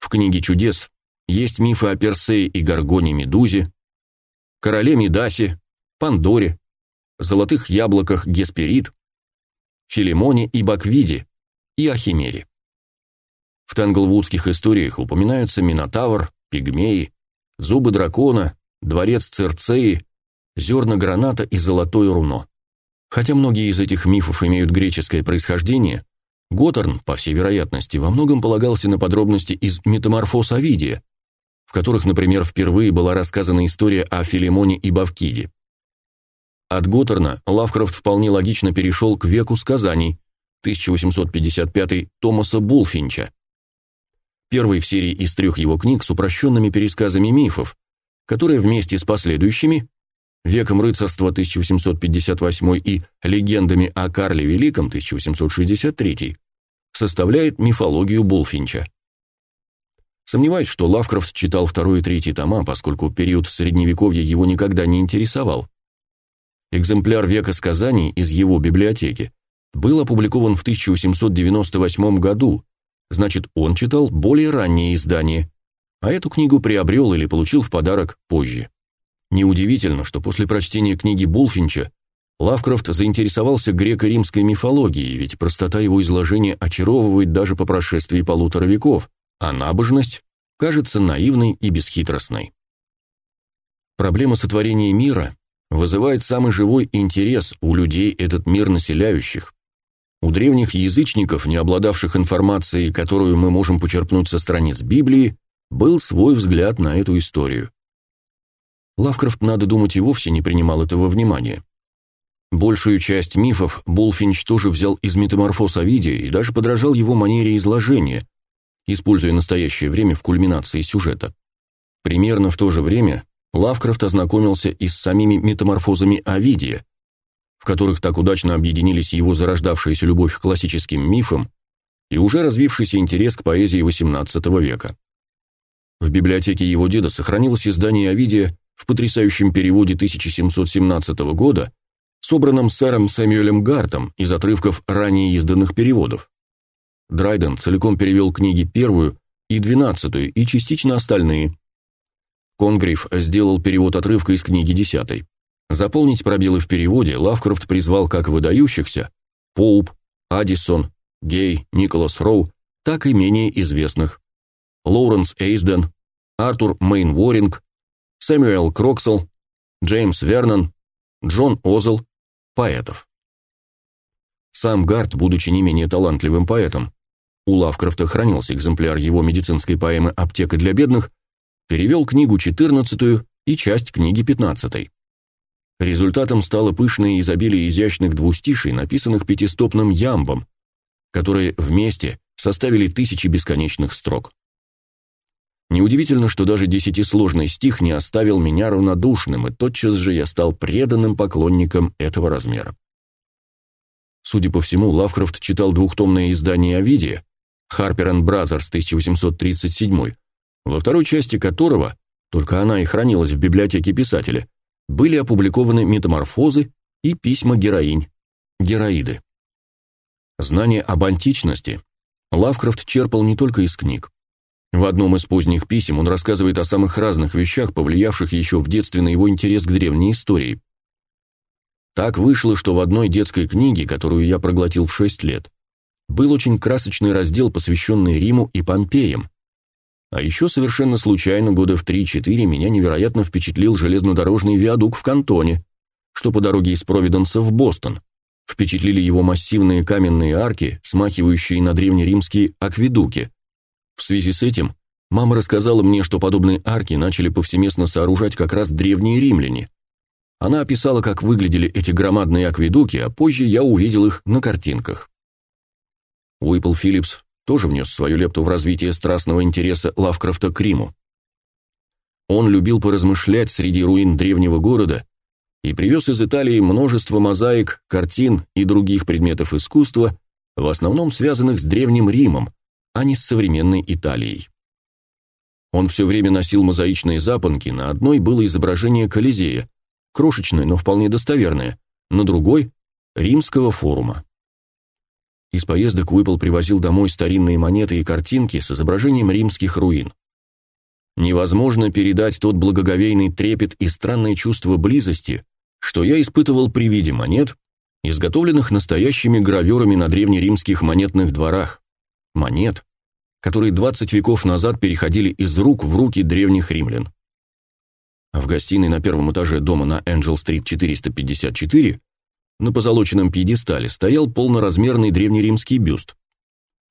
В книге чудес есть мифы о Персее и Гаргоне Медузе, короле Мидасе, Пандоре, золотых яблоках Гесперид, Филимоне и Баквиде и о. В танглвудских историях упоминаются Минотавр, пигмеи, зубы дракона, дворец Церцеи, зерна граната и золотое руно. Хотя многие из этих мифов имеют греческое происхождение, Готтерн, по всей вероятности, во многом полагался на подробности из «Метаморфоз Овидия», в которых, например, впервые была рассказана история о Филимоне и Бавкиде. От Готтерна Лавкрафт вполне логично перешел к «Веку сказаний» 1855 Томаса Булфинча. Первый в серии из трех его книг с упрощенными пересказами мифов, которые вместе с последующими веком рыцарства 1858 и легендами о Карле Великом 1863 составляет мифологию Булфинча. Сомневаюсь, что Лавкрафт читал второй и третий тома, поскольку период средневековья его никогда не интересовал. Экземпляр «Века сказаний» из его библиотеки был опубликован в 1898 году, значит, он читал более раннее издание, а эту книгу приобрел или получил в подарок позже. Неудивительно, что после прочтения книги Булфинча Лавкрафт заинтересовался греко-римской мифологией, ведь простота его изложения очаровывает даже по прошествии полутора веков, а набожность кажется наивной и бесхитростной. Проблема сотворения мира вызывает самый живой интерес у людей этот мир населяющих. У древних язычников, не обладавших информацией, которую мы можем почерпнуть со страниц Библии, был свой взгляд на эту историю. Лавкрафт, надо думать, и вовсе не принимал этого внимания. Большую часть мифов Булфинч тоже взял из метаморфоз Овидия и даже подражал его манере изложения, используя настоящее время в кульминации сюжета. Примерно в то же время Лавкрафт ознакомился и с самими метаморфозами Овидия, в которых так удачно объединились его зарождавшаяся любовь к классическим мифам и уже развившийся интерес к поэзии XVIII века. В библиотеке его деда сохранилось издание Овидия в потрясающем переводе 1717 года, собранном сэром Сэмюэлем Гартом из отрывков ранее изданных переводов. Драйден целиком перевел книги первую и двенадцатую и частично остальные. Конгриф сделал перевод отрывка из книги десятой. Заполнить пробелы в переводе Лавкрафт призвал как выдающихся Поуп, Адисон, Гей, Николас Роу, так и менее известных Лоуренс Эйсден, Артур Мейн Уоринг, Сэмюэл Кроксел, Джеймс Вернон, Джон Озел, поэтов. Сам Гарт, будучи не менее талантливым поэтом, у Лавкрафта хранился экземпляр его медицинской поэмы «Аптека для бедных», перевел книгу 14 и часть книги 15. Результатом стало пышное изобилие изящных двустиший, написанных пятистопным ямбом, которые вместе составили тысячи бесконечных строк. Неудивительно, что даже десятисложный стих не оставил меня равнодушным, и тотчас же я стал преданным поклонником этого размера. Судя по всему, Лавкрафт читал двухтомное издание Овидия, Harper and Brothers 1837, во второй части которого, только она и хранилась в библиотеке писателя, были опубликованы метаморфозы и письма героинь, героиды. Знание об античности Лавкрафт черпал не только из книг. В одном из поздних писем он рассказывает о самых разных вещах, повлиявших еще в детстве на его интерес к древней истории. Так вышло, что в одной детской книге, которую я проглотил в 6 лет, был очень красочный раздел, посвященный Риму и Помпеям. А еще совершенно случайно года в 3-4 меня невероятно впечатлил железнодорожный виадук в Кантоне, что по дороге из Провиденса в Бостон. Впечатлили его массивные каменные арки, смахивающие на древнеримские акведуки, в связи с этим мама рассказала мне, что подобные арки начали повсеместно сооружать как раз древние римляне. Она описала, как выглядели эти громадные акведуки, а позже я увидел их на картинках. Уиппл Филлипс тоже внес свою лепту в развитие страстного интереса Лавкрафта к Риму. Он любил поразмышлять среди руин древнего города и привез из Италии множество мозаик, картин и других предметов искусства, в основном связанных с древним Римом, а не с современной Италией. Он все время носил мозаичные запонки, на одной было изображение Колизея, крошечное, но вполне достоверное, на другой – римского форума. Из поездок Уиппл привозил домой старинные монеты и картинки с изображением римских руин. Невозможно передать тот благоговейный трепет и странное чувство близости, что я испытывал при виде монет, изготовленных настоящими гравюрами на древнеримских монетных дворах монет, которые 20 веков назад переходили из рук в руки древних римлян. В гостиной на первом этаже дома на Энджел-стрит 454 на позолоченном пьедестале стоял полноразмерный древнеримский бюст.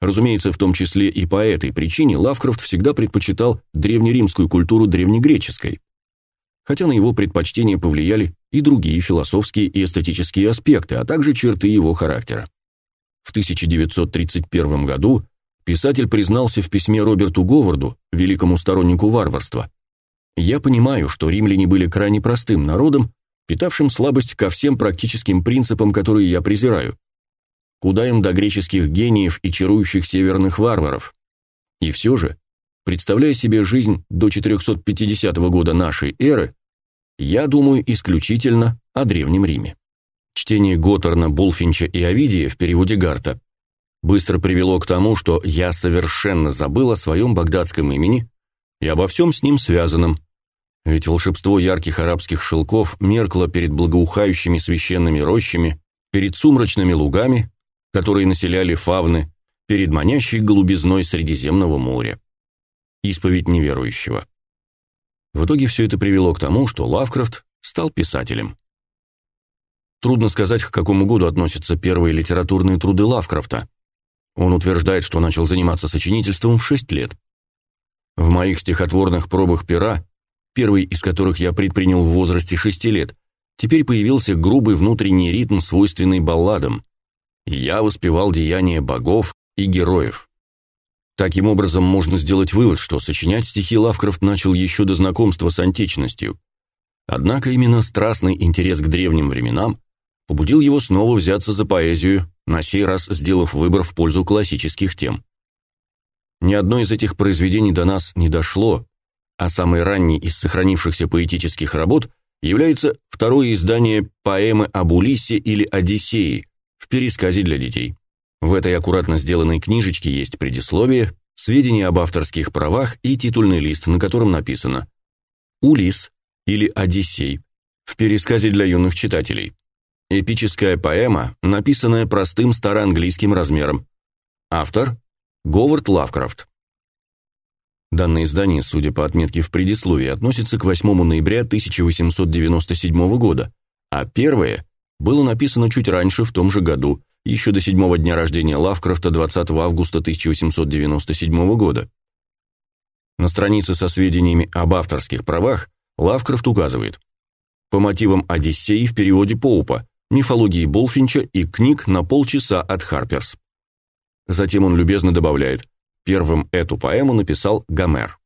Разумеется, в том числе и по этой причине Лавкрафт всегда предпочитал древнеримскую культуру древнегреческой, хотя на его предпочтения повлияли и другие философские и эстетические аспекты, а также черты его характера. В 1931 году Писатель признался в письме Роберту Говарду, великому стороннику варварства. «Я понимаю, что римляне были крайне простым народом, питавшим слабость ко всем практическим принципам, которые я презираю. Куда им до греческих гениев и чарующих северных варваров? И все же, представляя себе жизнь до 450 года нашей эры, я думаю исключительно о Древнем Риме. Чтение Готтерна, Булфинча и Овидия в переводе Гарта быстро привело к тому, что я совершенно забыл о своем багдадском имени и обо всем с ним связанном. Ведь волшебство ярких арабских шелков меркло перед благоухающими священными рощами, перед сумрачными лугами, которые населяли фавны, перед манящей голубизной Средиземного моря. Исповедь неверующего. В итоге все это привело к тому, что Лавкрафт стал писателем. Трудно сказать, к какому году относятся первые литературные труды Лавкрафта. Он утверждает, что начал заниматься сочинительством в 6 лет. В моих стихотворных пробах пера, первый из которых я предпринял в возрасте 6 лет, теперь появился грубый внутренний ритм, свойственный балладам. Я воспевал деяния богов и героев. Таким образом, можно сделать вывод, что сочинять стихи Лавкрафт начал еще до знакомства с античностью. Однако именно страстный интерес к древним временам побудил его снова взяться за поэзию, на сей раз сделав выбор в пользу классических тем. Ни одно из этих произведений до нас не дошло, а самый ранний из сохранившихся поэтических работ является второе издание поэмы об Улиссе или Одиссее в пересказе для детей. В этой аккуратно сделанной книжечке есть предисловие, сведения об авторских правах и титульный лист, на котором написано «Улисс» или «Одиссей» в пересказе для юных читателей. Эпическая поэма, написанная простым староанглийским размером. Автор – Говард Лавкрафт. Данное издание, судя по отметке в предисловии, относится к 8 ноября 1897 года, а первое было написано чуть раньше, в том же году, еще до седьмого дня рождения Лавкрафта 20 августа 1897 года. На странице со сведениями об авторских правах Лавкрафт указывает по мотивам Одиссеи в переводе Поупа, мифологии Болфинча и книг на полчаса от Харперс. Затем он любезно добавляет Первым эту поэму написал Гомер.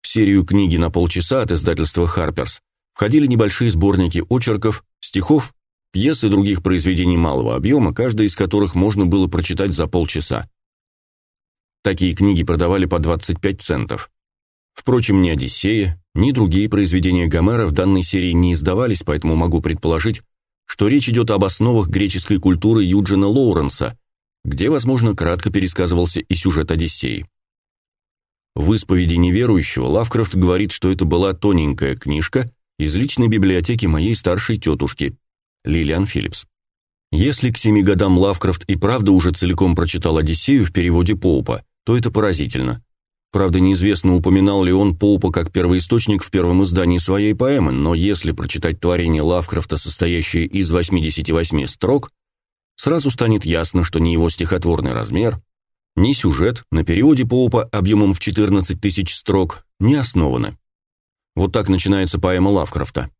В серию книги на полчаса от издательства Харперс входили небольшие сборники очерков, стихов, пьес и других произведений малого объема, каждая из которых можно было прочитать за полчаса. Такие книги продавали по 25 центов. Впрочем, ни «Одиссея», ни другие произведения Гомера в данной серии не издавались, поэтому могу предположить, что речь идет об основах греческой культуры Юджина Лоуренса, где, возможно, кратко пересказывался и сюжет Одиссеи. В исповеди неверующего Лавкрафт говорит, что это была тоненькая книжка из личной библиотеки моей старшей тетушки, Лилиан Филлипс. Если к семи годам Лавкрафт и правда уже целиком прочитал Одиссею в переводе Поупа, то это поразительно. Правда, неизвестно, упоминал ли он Поупа как первоисточник в первом издании своей поэмы, но если прочитать творение Лавкрафта, состоящее из 88 строк, сразу станет ясно, что ни его стихотворный размер, ни сюжет на переводе Поупа объемом в 14 тысяч строк не основаны. Вот так начинается поэма Лавкрафта.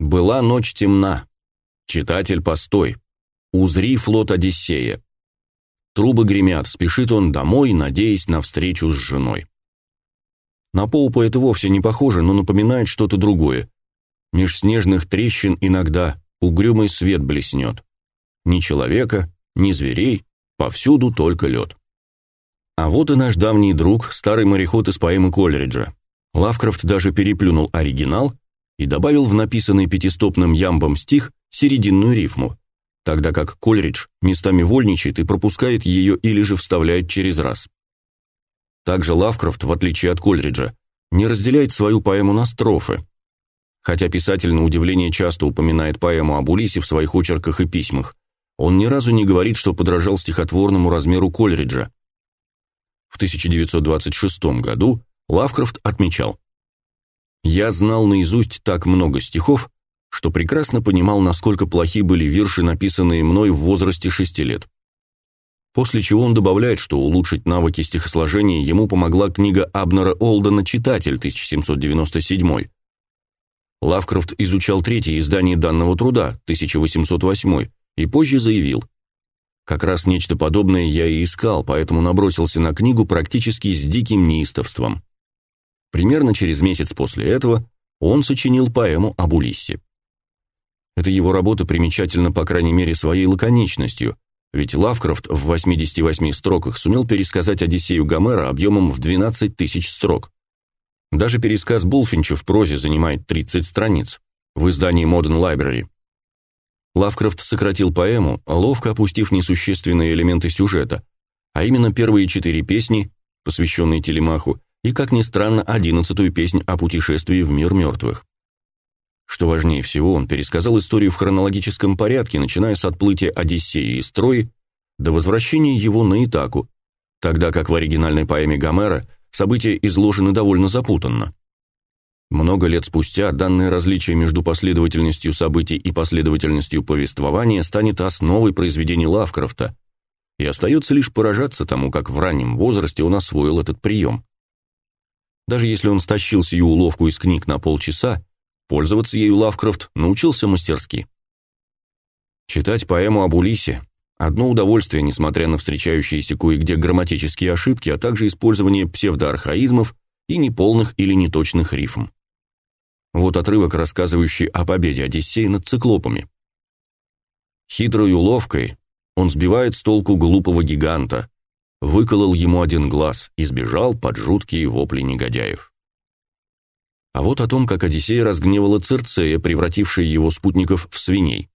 «Была ночь темна. Читатель, постой. Узри флот Одиссея. Трубы гремят, спешит он домой, надеясь на встречу с женой». На Поупа это вовсе не похоже, но напоминает что-то другое. Меж снежных трещин иногда угрюмый свет блеснет. Ни человека, ни зверей, повсюду только лед. А вот и наш давний друг, старый мореход из поэмы Колериджа. Лавкрафт даже переплюнул оригинал и добавил в написанный пятистопным ямбом стих серединную рифму, тогда как Колеридж местами вольничает и пропускает ее или же вставляет через раз. Также Лавкрафт, в отличие от Колериджа, не разделяет свою поэму на строфы. Хотя писатель на удивление часто упоминает поэму об Улисе в своих очерках и письмах, он ни разу не говорит, что подражал стихотворному размеру Колериджа. В 1926 году Лавкрафт отмечал: "Я знал наизусть так много стихов, что прекрасно понимал, насколько плохи были вирши, написанные мной в возрасте шести лет". После чего он добавляет, что улучшить навыки стихосложения ему помогла книга Абнера Олдена Читатель 1797. Лавкрафт изучал третье издание данного труда 1808 и позже заявил: "Как раз нечто подобное я и искал, поэтому набросился на книгу практически с диким неистовством". Примерно через месяц после этого он сочинил поэму об Улиссе. Эта его работа примечательна по крайней мере своей лаконичностью, ведь Лавкрафт в 88 строках сумел пересказать Одиссею Гомера объемом в 12 тысяч строк. Даже пересказ Булфинча в прозе занимает 30 страниц в издании Modern Library. Лавкрафт сократил поэму, ловко опустив несущественные элементы сюжета, а именно первые четыре песни, посвященные Телемаху, и, как ни странно, одиннадцатую песнь о путешествии в мир мертвых. Что важнее всего, он пересказал историю в хронологическом порядке, начиная с отплытия Одиссея из Трои до возвращения его на Итаку, тогда как в оригинальной поэме Гомера события изложены довольно запутанно. Много лет спустя данное различие между последовательностью событий и последовательностью повествования станет основой произведений Лавкрафта, и остается лишь поражаться тому, как в раннем возрасте он освоил этот прием. Даже если он стащил сию уловку из книг на полчаса, Пользоваться ею Лавкрафт научился мастерски. Читать поэму об Улисе – одно удовольствие, несмотря на встречающиеся кое-где грамматические ошибки, а также использование псевдоархаизмов и неполных или неточных рифм. Вот отрывок, рассказывающий о победе Одиссея над циклопами. Хитрой уловкой он сбивает с толку глупого гиганта, выколол ему один глаз и сбежал под жуткие вопли негодяев. А вот о том, как Одиссея разгневала Цирцея, превратившая его спутников в свиней.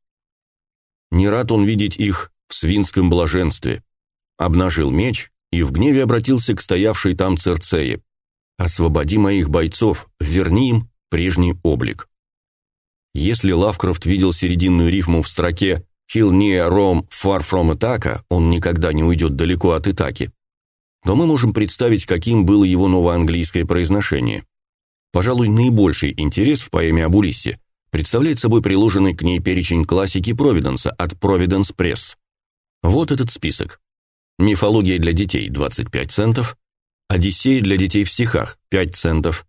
Не рад он видеть их в свинском блаженстве. Обнажил меч и в гневе обратился к стоявшей там Цирцее. «Освободи моих бойцов, верни им прежний облик». Если Лавкрафт видел серединную рифму в строке «He'll near Rome far from Ithaca», он никогда не уйдет далеко от Итаки, то мы можем представить, каким было его новоанглийское произношение. Пожалуй, наибольший интерес в поэме об Улиссе представляет собой приложенный к ней перечень классики Провиденса от Providence Press. Вот этот список. Мифология для детей 25 центов, Одиссея для детей в стихах 5 центов,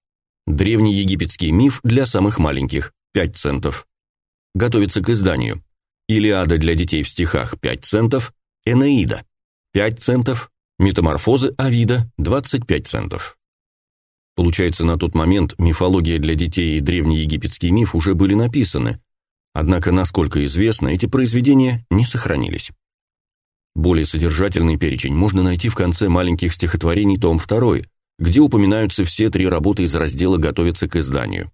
Древний египетский миф для самых маленьких 5 центов. Готовится к изданию. Илиада для детей в стихах 5 центов, Энеида 5 центов, Метаморфозы Авида 25 центов. Получается, на тот момент мифология для детей и древнеегипетский миф уже были написаны, однако, насколько известно, эти произведения не сохранились. Более содержательный перечень можно найти в конце маленьких стихотворений том 2, где упоминаются все три работы из раздела «Готовятся к изданию».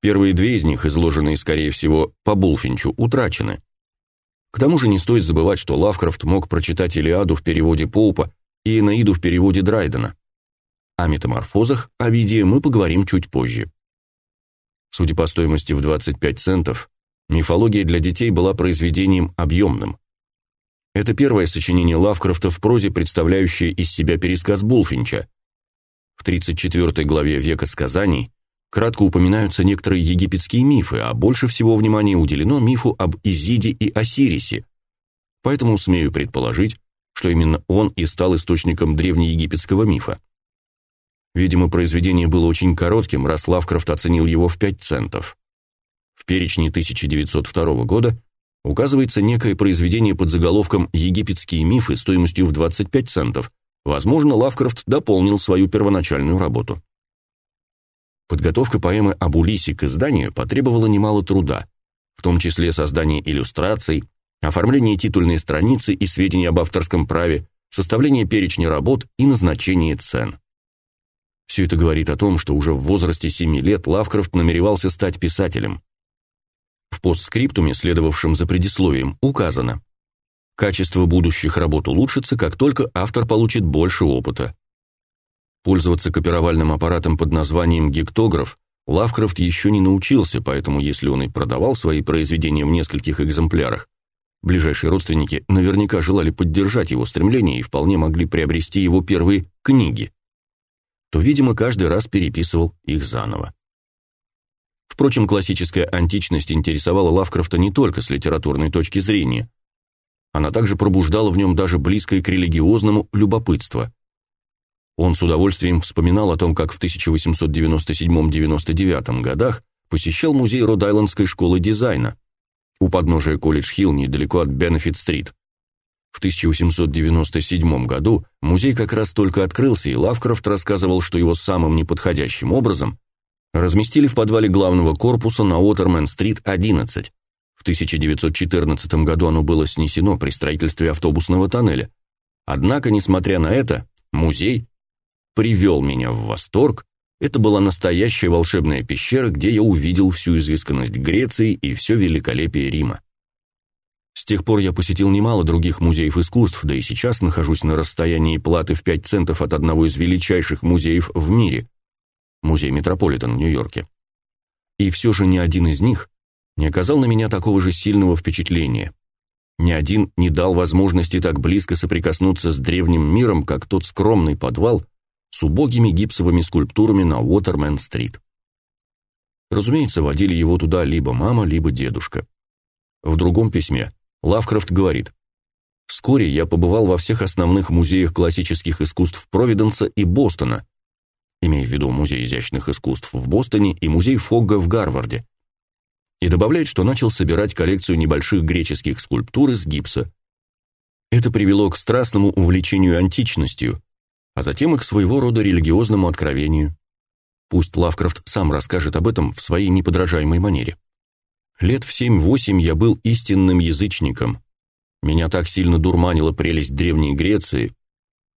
Первые две из них, изложенные, скорее всего, по Булфинчу, утрачены. К тому же не стоит забывать, что Лавкрафт мог прочитать Илиаду в переводе Поупа и Энаиду в переводе Драйдена. О метаморфозах Овидия мы поговорим чуть позже. Судя по стоимости в 25 центов, мифология для детей была произведением объемным. Это первое сочинение Лавкрафта в прозе, представляющее из себя пересказ Булфинча. В 34 главе «Века сказаний» кратко упоминаются некоторые египетские мифы, а больше всего внимания уделено мифу об Изиде и Осирисе. Поэтому смею предположить, что именно он и стал источником древнеегипетского мифа. Видимо, произведение было очень коротким, раз Лавкрафт оценил его в 5 центов. В перечне 1902 года указывается некое произведение под заголовком «Египетские мифы» стоимостью в 25 центов. Возможно, Лавкрафт дополнил свою первоначальную работу. Подготовка поэмы об Улисе к изданию потребовала немало труда, в том числе создание иллюстраций, оформление титульной страницы и сведений об авторском праве, составление перечня работ и назначение цен. Все это говорит о том, что уже в возрасте 7 лет Лавкрафт намеревался стать писателем. В постскриптуме, следовавшем за предисловием, указано: качество будущих работ улучшится, как только автор получит больше опыта. Пользоваться копировальным аппаратом под названием гектограф Лавкрафт еще не научился, поэтому если он и продавал свои произведения в нескольких экземплярах, ближайшие родственники наверняка желали поддержать его стремление и вполне могли приобрести его первые книги то, видимо, каждый раз переписывал их заново. Впрочем, классическая античность интересовала Лавкрафта не только с литературной точки зрения. Она также пробуждала в нем даже близкое к религиозному любопытство. Он с удовольствием вспоминал о том, как в 1897-99 годах посещал музей Род-Айлендской школы дизайна у подножия Колледж-Хилл недалеко от Бенефит-стрит. В 1897 году музей как раз только открылся, и Лавкрафт рассказывал, что его самым неподходящим образом разместили в подвале главного корпуса на Уотермен-стрит 11. В 1914 году оно было снесено при строительстве автобусного тоннеля. Однако, несмотря на это, музей привел меня в восторг. Это была настоящая волшебная пещера, где я увидел всю изысканность Греции и все великолепие Рима. С тех пор я посетил немало других музеев искусств, да и сейчас нахожусь на расстоянии платы в 5 центов от одного из величайших музеев в мире – музей Метрополитен в Нью-Йорке. И все же ни один из них не оказал на меня такого же сильного впечатления. Ни один не дал возможности так близко соприкоснуться с древним миром, как тот скромный подвал с убогими гипсовыми скульптурами на Уотермен-стрит. Разумеется, водили его туда либо мама, либо дедушка. В другом письме Лавкрафт говорит, «Вскоре я побывал во всех основных музеях классических искусств Провиденса и Бостона, имея в виду Музей изящных искусств в Бостоне и Музей Фогга в Гарварде, и добавляет, что начал собирать коллекцию небольших греческих скульптур из гипса. Это привело к страстному увлечению античностью, а затем и к своего рода религиозному откровению. Пусть Лавкрафт сам расскажет об этом в своей неподражаемой манере. Лет в семь-восемь я был истинным язычником. Меня так сильно дурманила прелесть Древней Греции,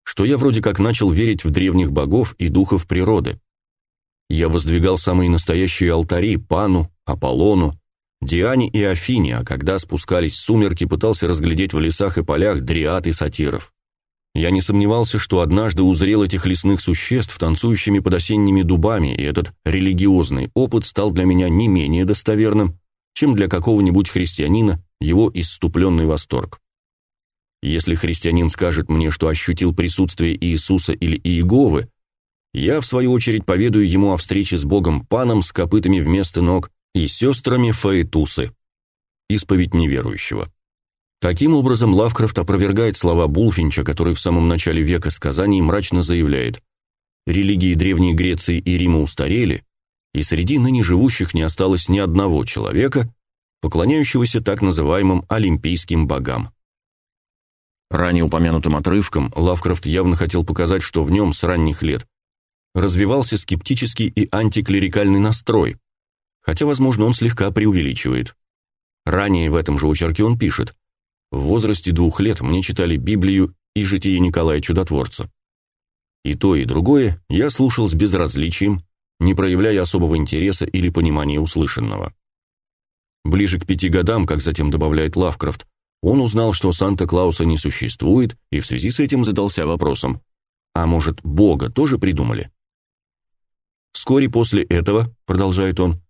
что я вроде как начал верить в древних богов и духов природы. Я воздвигал самые настоящие алтари Пану, Аполлону, Диане и Афине, а когда спускались сумерки, пытался разглядеть в лесах и полях дриад и сатиров. Я не сомневался, что однажды узрел этих лесных существ, танцующими под осенними дубами, и этот религиозный опыт стал для меня не менее достоверным, чем для какого-нибудь христианина его исступленный восторг. Если христианин скажет мне, что ощутил присутствие Иисуса или Иеговы, я, в свою очередь, поведаю ему о встрече с Богом Паном с копытами вместо ног и сестрами Фаэтусы. Исповедь неверующего. Таким образом, Лавкрафт опровергает слова Булфинча, который в самом начале века сказаний мрачно заявляет «Религии Древней Греции и Рима устарели, и среди ныне живущих не осталось ни одного человека, поклоняющегося так называемым олимпийским богам». Ранее упомянутым отрывком Лавкрафт явно хотел показать, что в нем с ранних лет развивался скептический и антиклерикальный настрой, хотя, возможно, он слегка преувеличивает. Ранее в этом же очерке он пишет – в возрасте двух лет мне читали Библию и житие Николая Чудотворца. И то, и другое я слушал с безразличием, не проявляя особого интереса или понимания услышанного. Ближе к пяти годам, как затем добавляет Лавкрафт, он узнал, что Санта-Клауса не существует, и в связи с этим задался вопросом, а может, Бога тоже придумали? Вскоре после этого, продолжает он,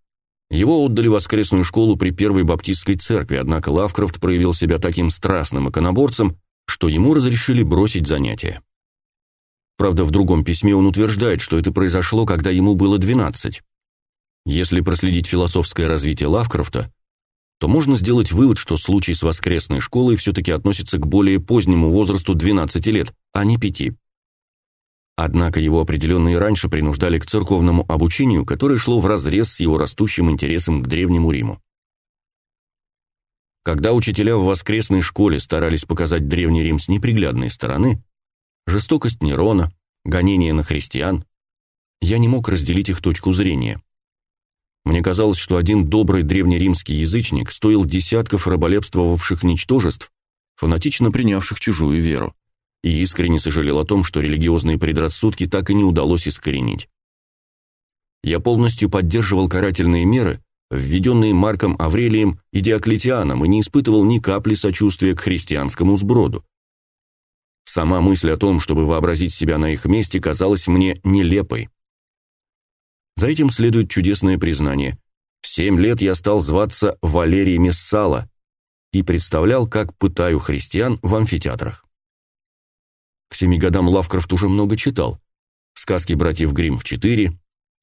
его отдали в воскресную школу при Первой Баптистской церкви, однако Лавкрафт проявил себя таким страстным иконоборцем, что ему разрешили бросить занятия. Правда, в другом письме он утверждает, что это произошло, когда ему было 12. Если проследить философское развитие Лавкрафта, то можно сделать вывод, что случай с воскресной школой все-таки относится к более позднему возрасту 12 лет, а не 5. Однако его определенно и раньше принуждали к церковному обучению, которое шло вразрез с его растущим интересом к Древнему Риму. Когда учителя в воскресной школе старались показать Древний Рим с неприглядной стороны, жестокость Нерона, гонения на христиан, я не мог разделить их точку зрения. Мне казалось, что один добрый древнеримский язычник стоил десятков раболепствовавших ничтожеств, фанатично принявших чужую веру и искренне сожалел о том, что религиозные предрассудки так и не удалось искоренить. Я полностью поддерживал карательные меры, введенные Марком Аврелием и Диоклетианом, и не испытывал ни капли сочувствия к христианскому сброду. Сама мысль о том, чтобы вообразить себя на их месте, казалась мне нелепой. За этим следует чудесное признание. В семь лет я стал зваться Валерий Мессала и представлял, как пытаю христиан в амфитеатрах. К семи годам Лавкрафт уже много читал. Сказки братьев Гримм в четыре,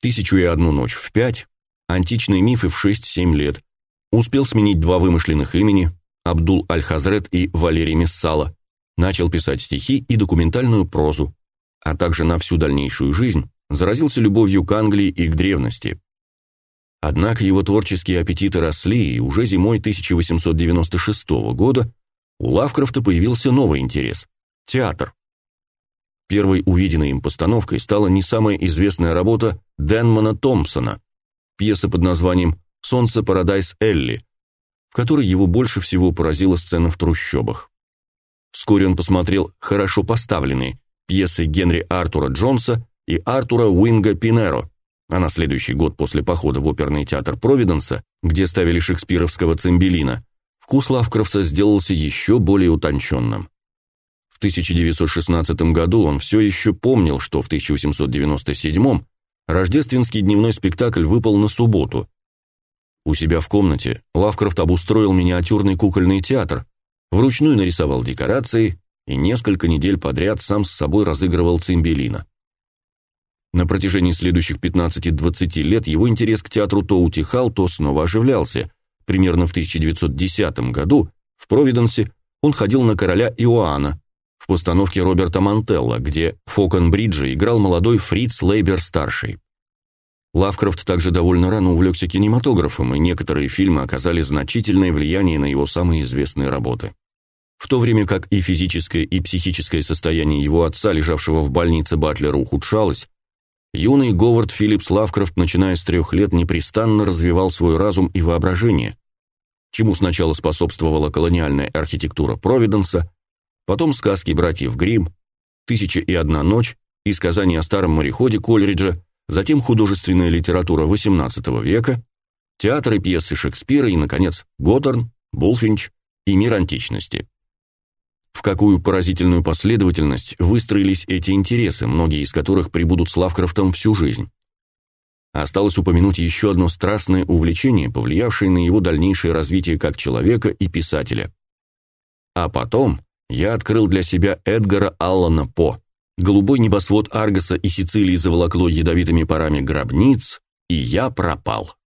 «Тысячу и одну ночь» в пять, античные мифы в шесть-семь лет. Успел сменить два вымышленных имени, Абдул Аль-Хазрет и Валерий Мессала. Начал писать стихи и документальную прозу, а также на всю дальнейшую жизнь заразился любовью к Англии и к древности. Однако его творческие аппетиты росли, и уже зимой 1896 года у Лавкрафта появился новый интерес – театр. Первой увиденной им постановкой стала не самая известная работа Денмана Томпсона, пьеса под названием «Солнце Парадайз Элли», в которой его больше всего поразила сцена в трущобах. Вскоре он посмотрел хорошо поставленные пьесы Генри Артура Джонса и Артура Уинга Пинеро, а на следующий год после похода в оперный театр Провиденса, где ставили шекспировского Цимбелина, вкус Лавкрафта сделался еще более утонченным. В 1916 году он все еще помнил, что в 1897 рождественский дневной спектакль выпал на субботу. У себя в комнате Лавкрафт обустроил миниатюрный кукольный театр, вручную нарисовал декорации и несколько недель подряд сам с собой разыгрывал Цимбелина. На протяжении следующих 15-20 лет его интерес к театру то утихал, то снова оживлялся. Примерно в 1910 году в Провиденсе он ходил на короля Иоанна, в постановке Роберта Мантелла, где Фокон Бриджи играл молодой Фриц Лейбер-старший. Лавкрафт также довольно рано увлекся кинематографом, и некоторые фильмы оказали значительное влияние на его самые известные работы. В то время как и физическое, и психическое состояние его отца, лежавшего в больнице Батлера, ухудшалось, юный Говард Филлипс Лавкрафт, начиная с трех лет, непрестанно развивал свой разум и воображение, чему сначала способствовала колониальная архитектура Провиденса, потом сказки братьев Гримм, «Тысяча и одна ночь» и сказания о старом мореходе Кольриджа, затем художественная литература XVIII века, театр и пьесы Шекспира и, наконец, Готтерн, Булфинч и мир античности. В какую поразительную последовательность выстроились эти интересы, многие из которых прибудут с Лавкрафтом всю жизнь. Осталось упомянуть еще одно страстное увлечение, повлиявшее на его дальнейшее развитие как человека и писателя. А потом я открыл для себя Эдгара Аллана По. Голубой небосвод Аргоса и Сицилии заволокло ядовитыми парами гробниц, и я пропал.